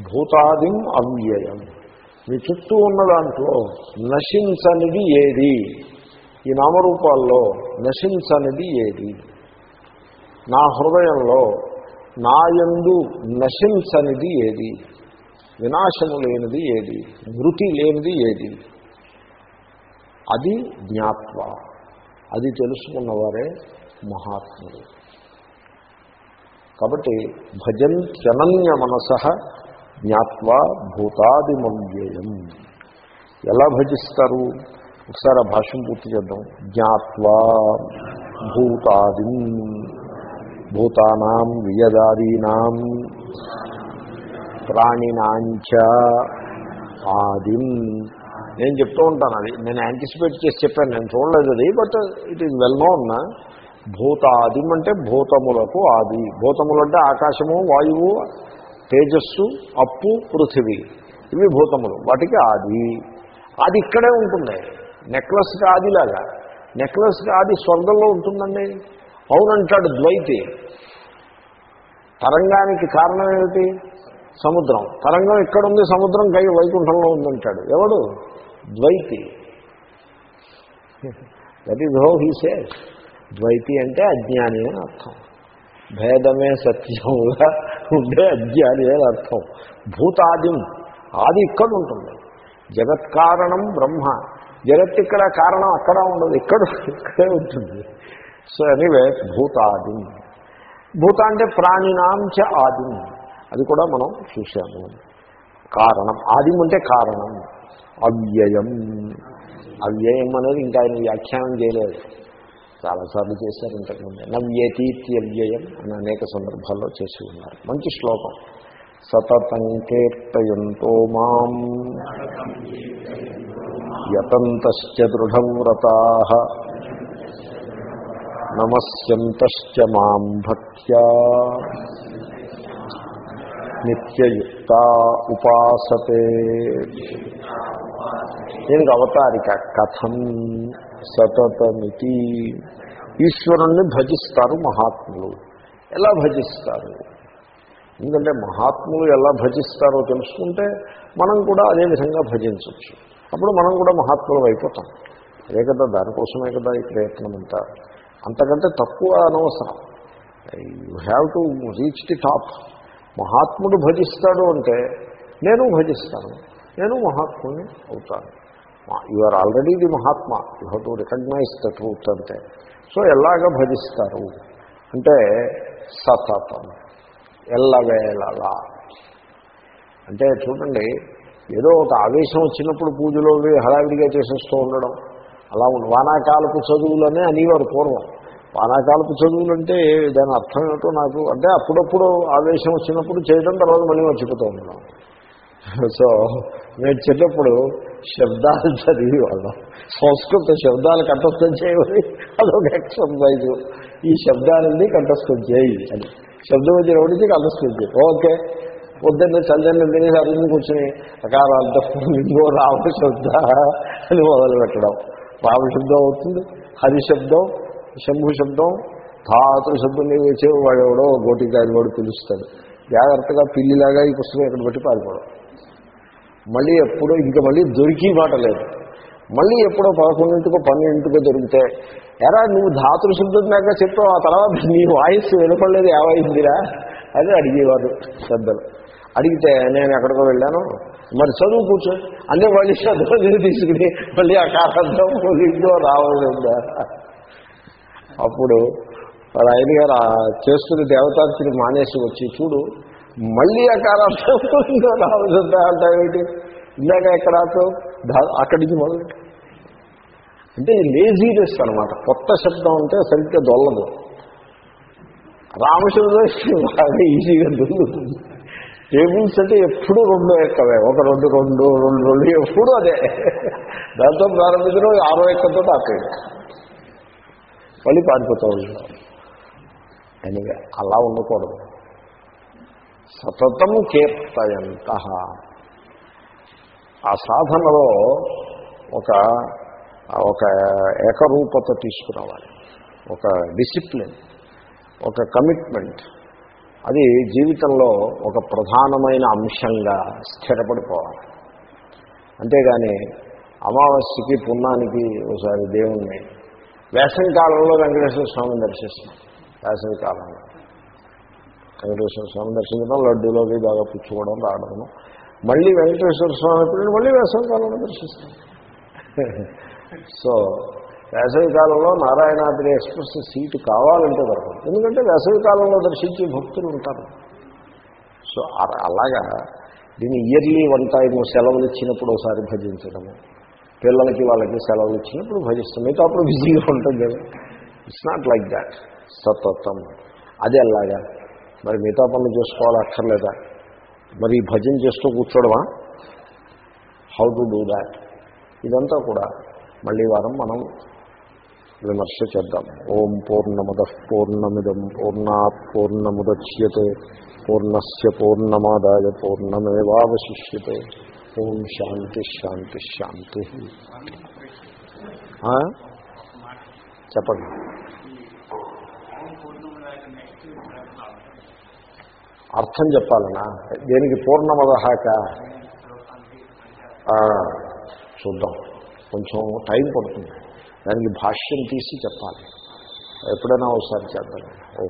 భూతాదిం అవ్యయం. మీ చుట్టూ ఉన్న దాంట్లో నశించనిది ఏది? ఈ నామరూపాల్లో నశించనిది ఏది? నా హృదయంలో నాయందు నశించనిది ఏది? వినాశము లేనిది ఏది? మృతి లేనిది ఏది? అది జ్ఞాత్వ. అది తెలుసుకున్నవారే మహాత్ముడు కాబట్టి భజంత్యనన్య మనస జ్ఞాత్వా భూతాదిమవ్యయం. ఎలా భజిస్తారు? ఒకసారి ఆ భాష్యం పూర్తి చేద్దాం. జ్ఞాత్వా భూతాదిం భూతానాం వియదాదీనాం ప్రాణినాంచ ఆదిం. నేను చెప్తూ ఉంటాను అది. నేను యాంటిసిపేట్ చేసి చెప్పాను. నేను చూడలేదు అది but it is well known భూతాదిం అంటే భూతములకు ఆది. భూతములు అంటే ఆకాశము వాయువు తేజస్సు అప్పు పృథివీ. ఇవి భూతములు. వాటికి ఆది. అది ఇక్కడే ఉంటుంది నెక్లెస్కి ఆదిలాగా నెక్లెస్కి ఆది స్వర్గంలో ఉంటుందండి. అవునంటాడు ద్వైతి. తరంగానికి కారణం ఏమిటి? సముద్రం. తరంగం ఇక్కడ ఉంది సముద్రం కై వైకుంఠంలో ఉందంటాడు. ఎవడు? ద్వైతి. That is how he says ద్వైతి అంటే అజ్ఞాని అని అర్థం. భేదమే సత్యంగా ఉండే అజ్ఞాని అని అర్థం. భూతాదిం. ఆది ఇక్కడ ఉంటుంది జగత్ కారణం బ్రహ్మ. జగత్ ఇక్కడ కారణం అక్కడ ఉండదు ఇక్కడ ఇక్కడే ఉంటుంది. సో ఎనీవే భూతాది. భూత అంటే ప్రాణినాంచ ఆది. అది కూడా మనం చూసాము కారణం. ఆదిం అంటే కారణం. అవ్యయం. అవ్యయం అనేది ఇంకా ఆయన వ్యాఖ్యానం చేయలేదు. చాలాసార్లు చేశారు ఇంతకుముందే. నవ్యతీత్యవ్యయం అని అనేక సందర్భాల్లో చేసి ఉన్నారు. మంచి శ్లోకం. సతతం కీర్తయంతో మాం. యతంతశ్చ దృఢం వ్రతా నమస్యంతశ్చ మాం భక్త్యా. నిత్యయుక్త ఉపాసతే. దీనికి అవతారిక? కథం సతతమితి. ఈశ్వరుణ్ణి భజిస్తారు మహాత్ములు. ఎలా భజిస్తారు? ఎందుకంటే మహాత్ములు ఎలా భజిస్తారో తెలుసుకుంటే మనం కూడా అదే విధంగా భజించవచ్చు. అప్పుడు మనం కూడా మహాత్ములు అయిపోతాం. అదే కదా దానికోసమే కదా ఈ ప్రయత్నం అంతా. అంతకంటే తక్కువ అనవసరం. You have to reach the top మహాత్ముడు భజిస్తాడు అంటే నేను భజిస్తాను. నేను మహాత్ముని అవుతాను. You are already the mahatma. You have to recognise the truth అంటే. సో ఎలాగ భజిస్తారు? అంటే సతతం. ఎల్లవేళలా. అంటే చూడండి ఏదో ఒక ఆవేశం వచ్చినప్పుడు పూజలో హడావిడిగా చేసేస్తూ ఉండడం. అలా ఉండి వానాకాలపు చదువులనే అనేవారు పూర్వం. వానాకాలపు చదువులు అంటే దాని అర్థం ఏమిటో నాకు అంటే అప్పుడప్పుడు ఆవేశం వచ్చినప్పుడు చేయడం తర్వాత మళ్ళీ మర్చిపోతూ ఉండడం. సో నేను చిన్నప్పుడు శబ్దాలు చదివి వాళ్ళం సంస్కృత శబ్దాలు కంఠస్థం చేయమని అదొక ఎక్సర్సైజ్ ఈ శబ్దాలన్నీ కంఠస్థం చేయి అని. శబ్దం వచ్చిన ఒకటి చేయి ఓకే. పొద్దున్న చల్లని తినేసి అరుంది కూర్చుని అకారాంత ఇంకో రామ శబ్ద అని మొదలు పెట్టడం. రామ శబ్దం అవుతుంది హరి శబ్దం శంభు శబ్దం ధాతు శబ్దం నీవు వచ్చే వాడు ఎవడో గోటికాయలు వాడు పిలుస్తాడు. జాగ్రత్తగా పిల్లిలాగా ఈ పుస్తకం ఇక్కడ పెట్టి పారిపోవడం మళ్ళీ ఎప్పుడో ఇంకా మళ్ళీ దొరికి మాట లేదు. మళ్ళీ ఎప్పుడో పదకొండింటికో పన్నెండింటికో దొరికితే ఎరా నువ్వు ధాతులు శబ్దం దాకా చెప్పావు ఆ తర్వాత నీ వాయిస్ వినపడలేదు ఏమైందిరా? అని అడిగేవారు పెద్దలు అడిగితే నేను ఎక్కడికో వెళ్ళాను. మరి చదువు కూర్చో. అంటే మళ్ళీ చదువు తీసుకుని మళ్ళీ ఆ కాలంతో ఇంట్లో రావాలిందా? అప్పుడు వాళ్ళ ఆయన గారు ఆ చేస్తున్న దేవతార్చని మానేసి వచ్చి చూడు మళ్ళీ ఆ కాలంతో రావాల్సిందా అంటావేంటి? ఇందాక ఎక్కడ ఆపావు? అక్కడి నుంచి మొదలు అంటే లేజీనెస్ అనమాట కొత్త శబ్దం అంటే సరిగ్గా దొల్లదు. రామచంద్రశ్రీ బాగా ఈజీగా దొల్లుతుంది. టేబుల్స్ అంటే ఎప్పుడు రెండు ఎక్కవే. ఒక రెండు రెండు రెండు రెండు ఎప్పుడు అదే. దాంతో ప్రారంభించడం ఆరో ఎక్కతో ఆపేది మళ్ళీ పారిపోతూ ఉంటాం అలా ఉండకూడదు. సతతం కీర్తయంత ఆ సాధనలో ఒక ఒక ఏకరూపత తీసుకురావాలి. ఒక డిసిప్లిన్ ఒక కమిట్మెంట్. అది జీవితంలో ఒక ప్రధానమైన అంశంగా స్థిరపడిపోవాలి. అంతేగాని అమావాస్యకి పున్నానికి ఒకసారి దేవుణ్ణి వేసవి కాలంలో వెంకటేశ్వర స్వామిని దర్శిస్తాం. వేసవి కాలంలో. వెంకటేశ్వర స్వామిని దర్శించడం లడ్డూలోకి బాగా పుచ్చుకోవడం రావడము. మళ్ళీ వెంకటేశ్వర స్వామి పిల్లలు మళ్ళీ వేసవి కాలంలో దర్శిస్తాం సో వేసవి కాలంలో నారాయణాద్రి ఎక్స్ప్రెస్ సీటు కావాలంటే దొరకదు. ఎందుకంటే వేసవి కాలంలో దర్శించే భక్తులు ఉంటారు. సో అ- అలాగా దీన్ని ఇయర్లీ వన్ టైం సెలవులు ఇచ్చినప్పుడు ఒకసారి భజించడము పిల్లలకి వాళ్ళకి సెలవులు ఇచ్చినప్పుడు భజిస్తాం. మిగతా అప్పుడు బిజీగా ఉంటుంది ఇట్స్ నాట్ లైక్ దాట్ సత్వత్వం అది అలాగా మరి మిగతా పనులు చేసుకోవాలి అక్కర్లేదా? మరి భజన చేస్తూ కూర్చోడమా? హౌ టు డూ దాట్ ఇదంతా కూడా మళ్ళీ వారం మనం విమర్శ చేద్దాం. ఓం పూర్ణమద పూర్ణమిదం పూర్ణాత్ పూర్ణముద్యతే పూర్ణస్య పూర్ణమాదాయ పూర్ణమేవాశిష్యతే ఓం శాంతి శాంతి శాంతి? చెప్పండి. అర్థం చెప్పాలనా? దేనికి పూర్ణమదహాక? చూద్దాం. కొంచెం టైం పడుతుంది. దానికి భాష్యం తీసి చెప్పాలి. ఎప్పుడైనా ఒకసారి చేద్దాం. ఓ.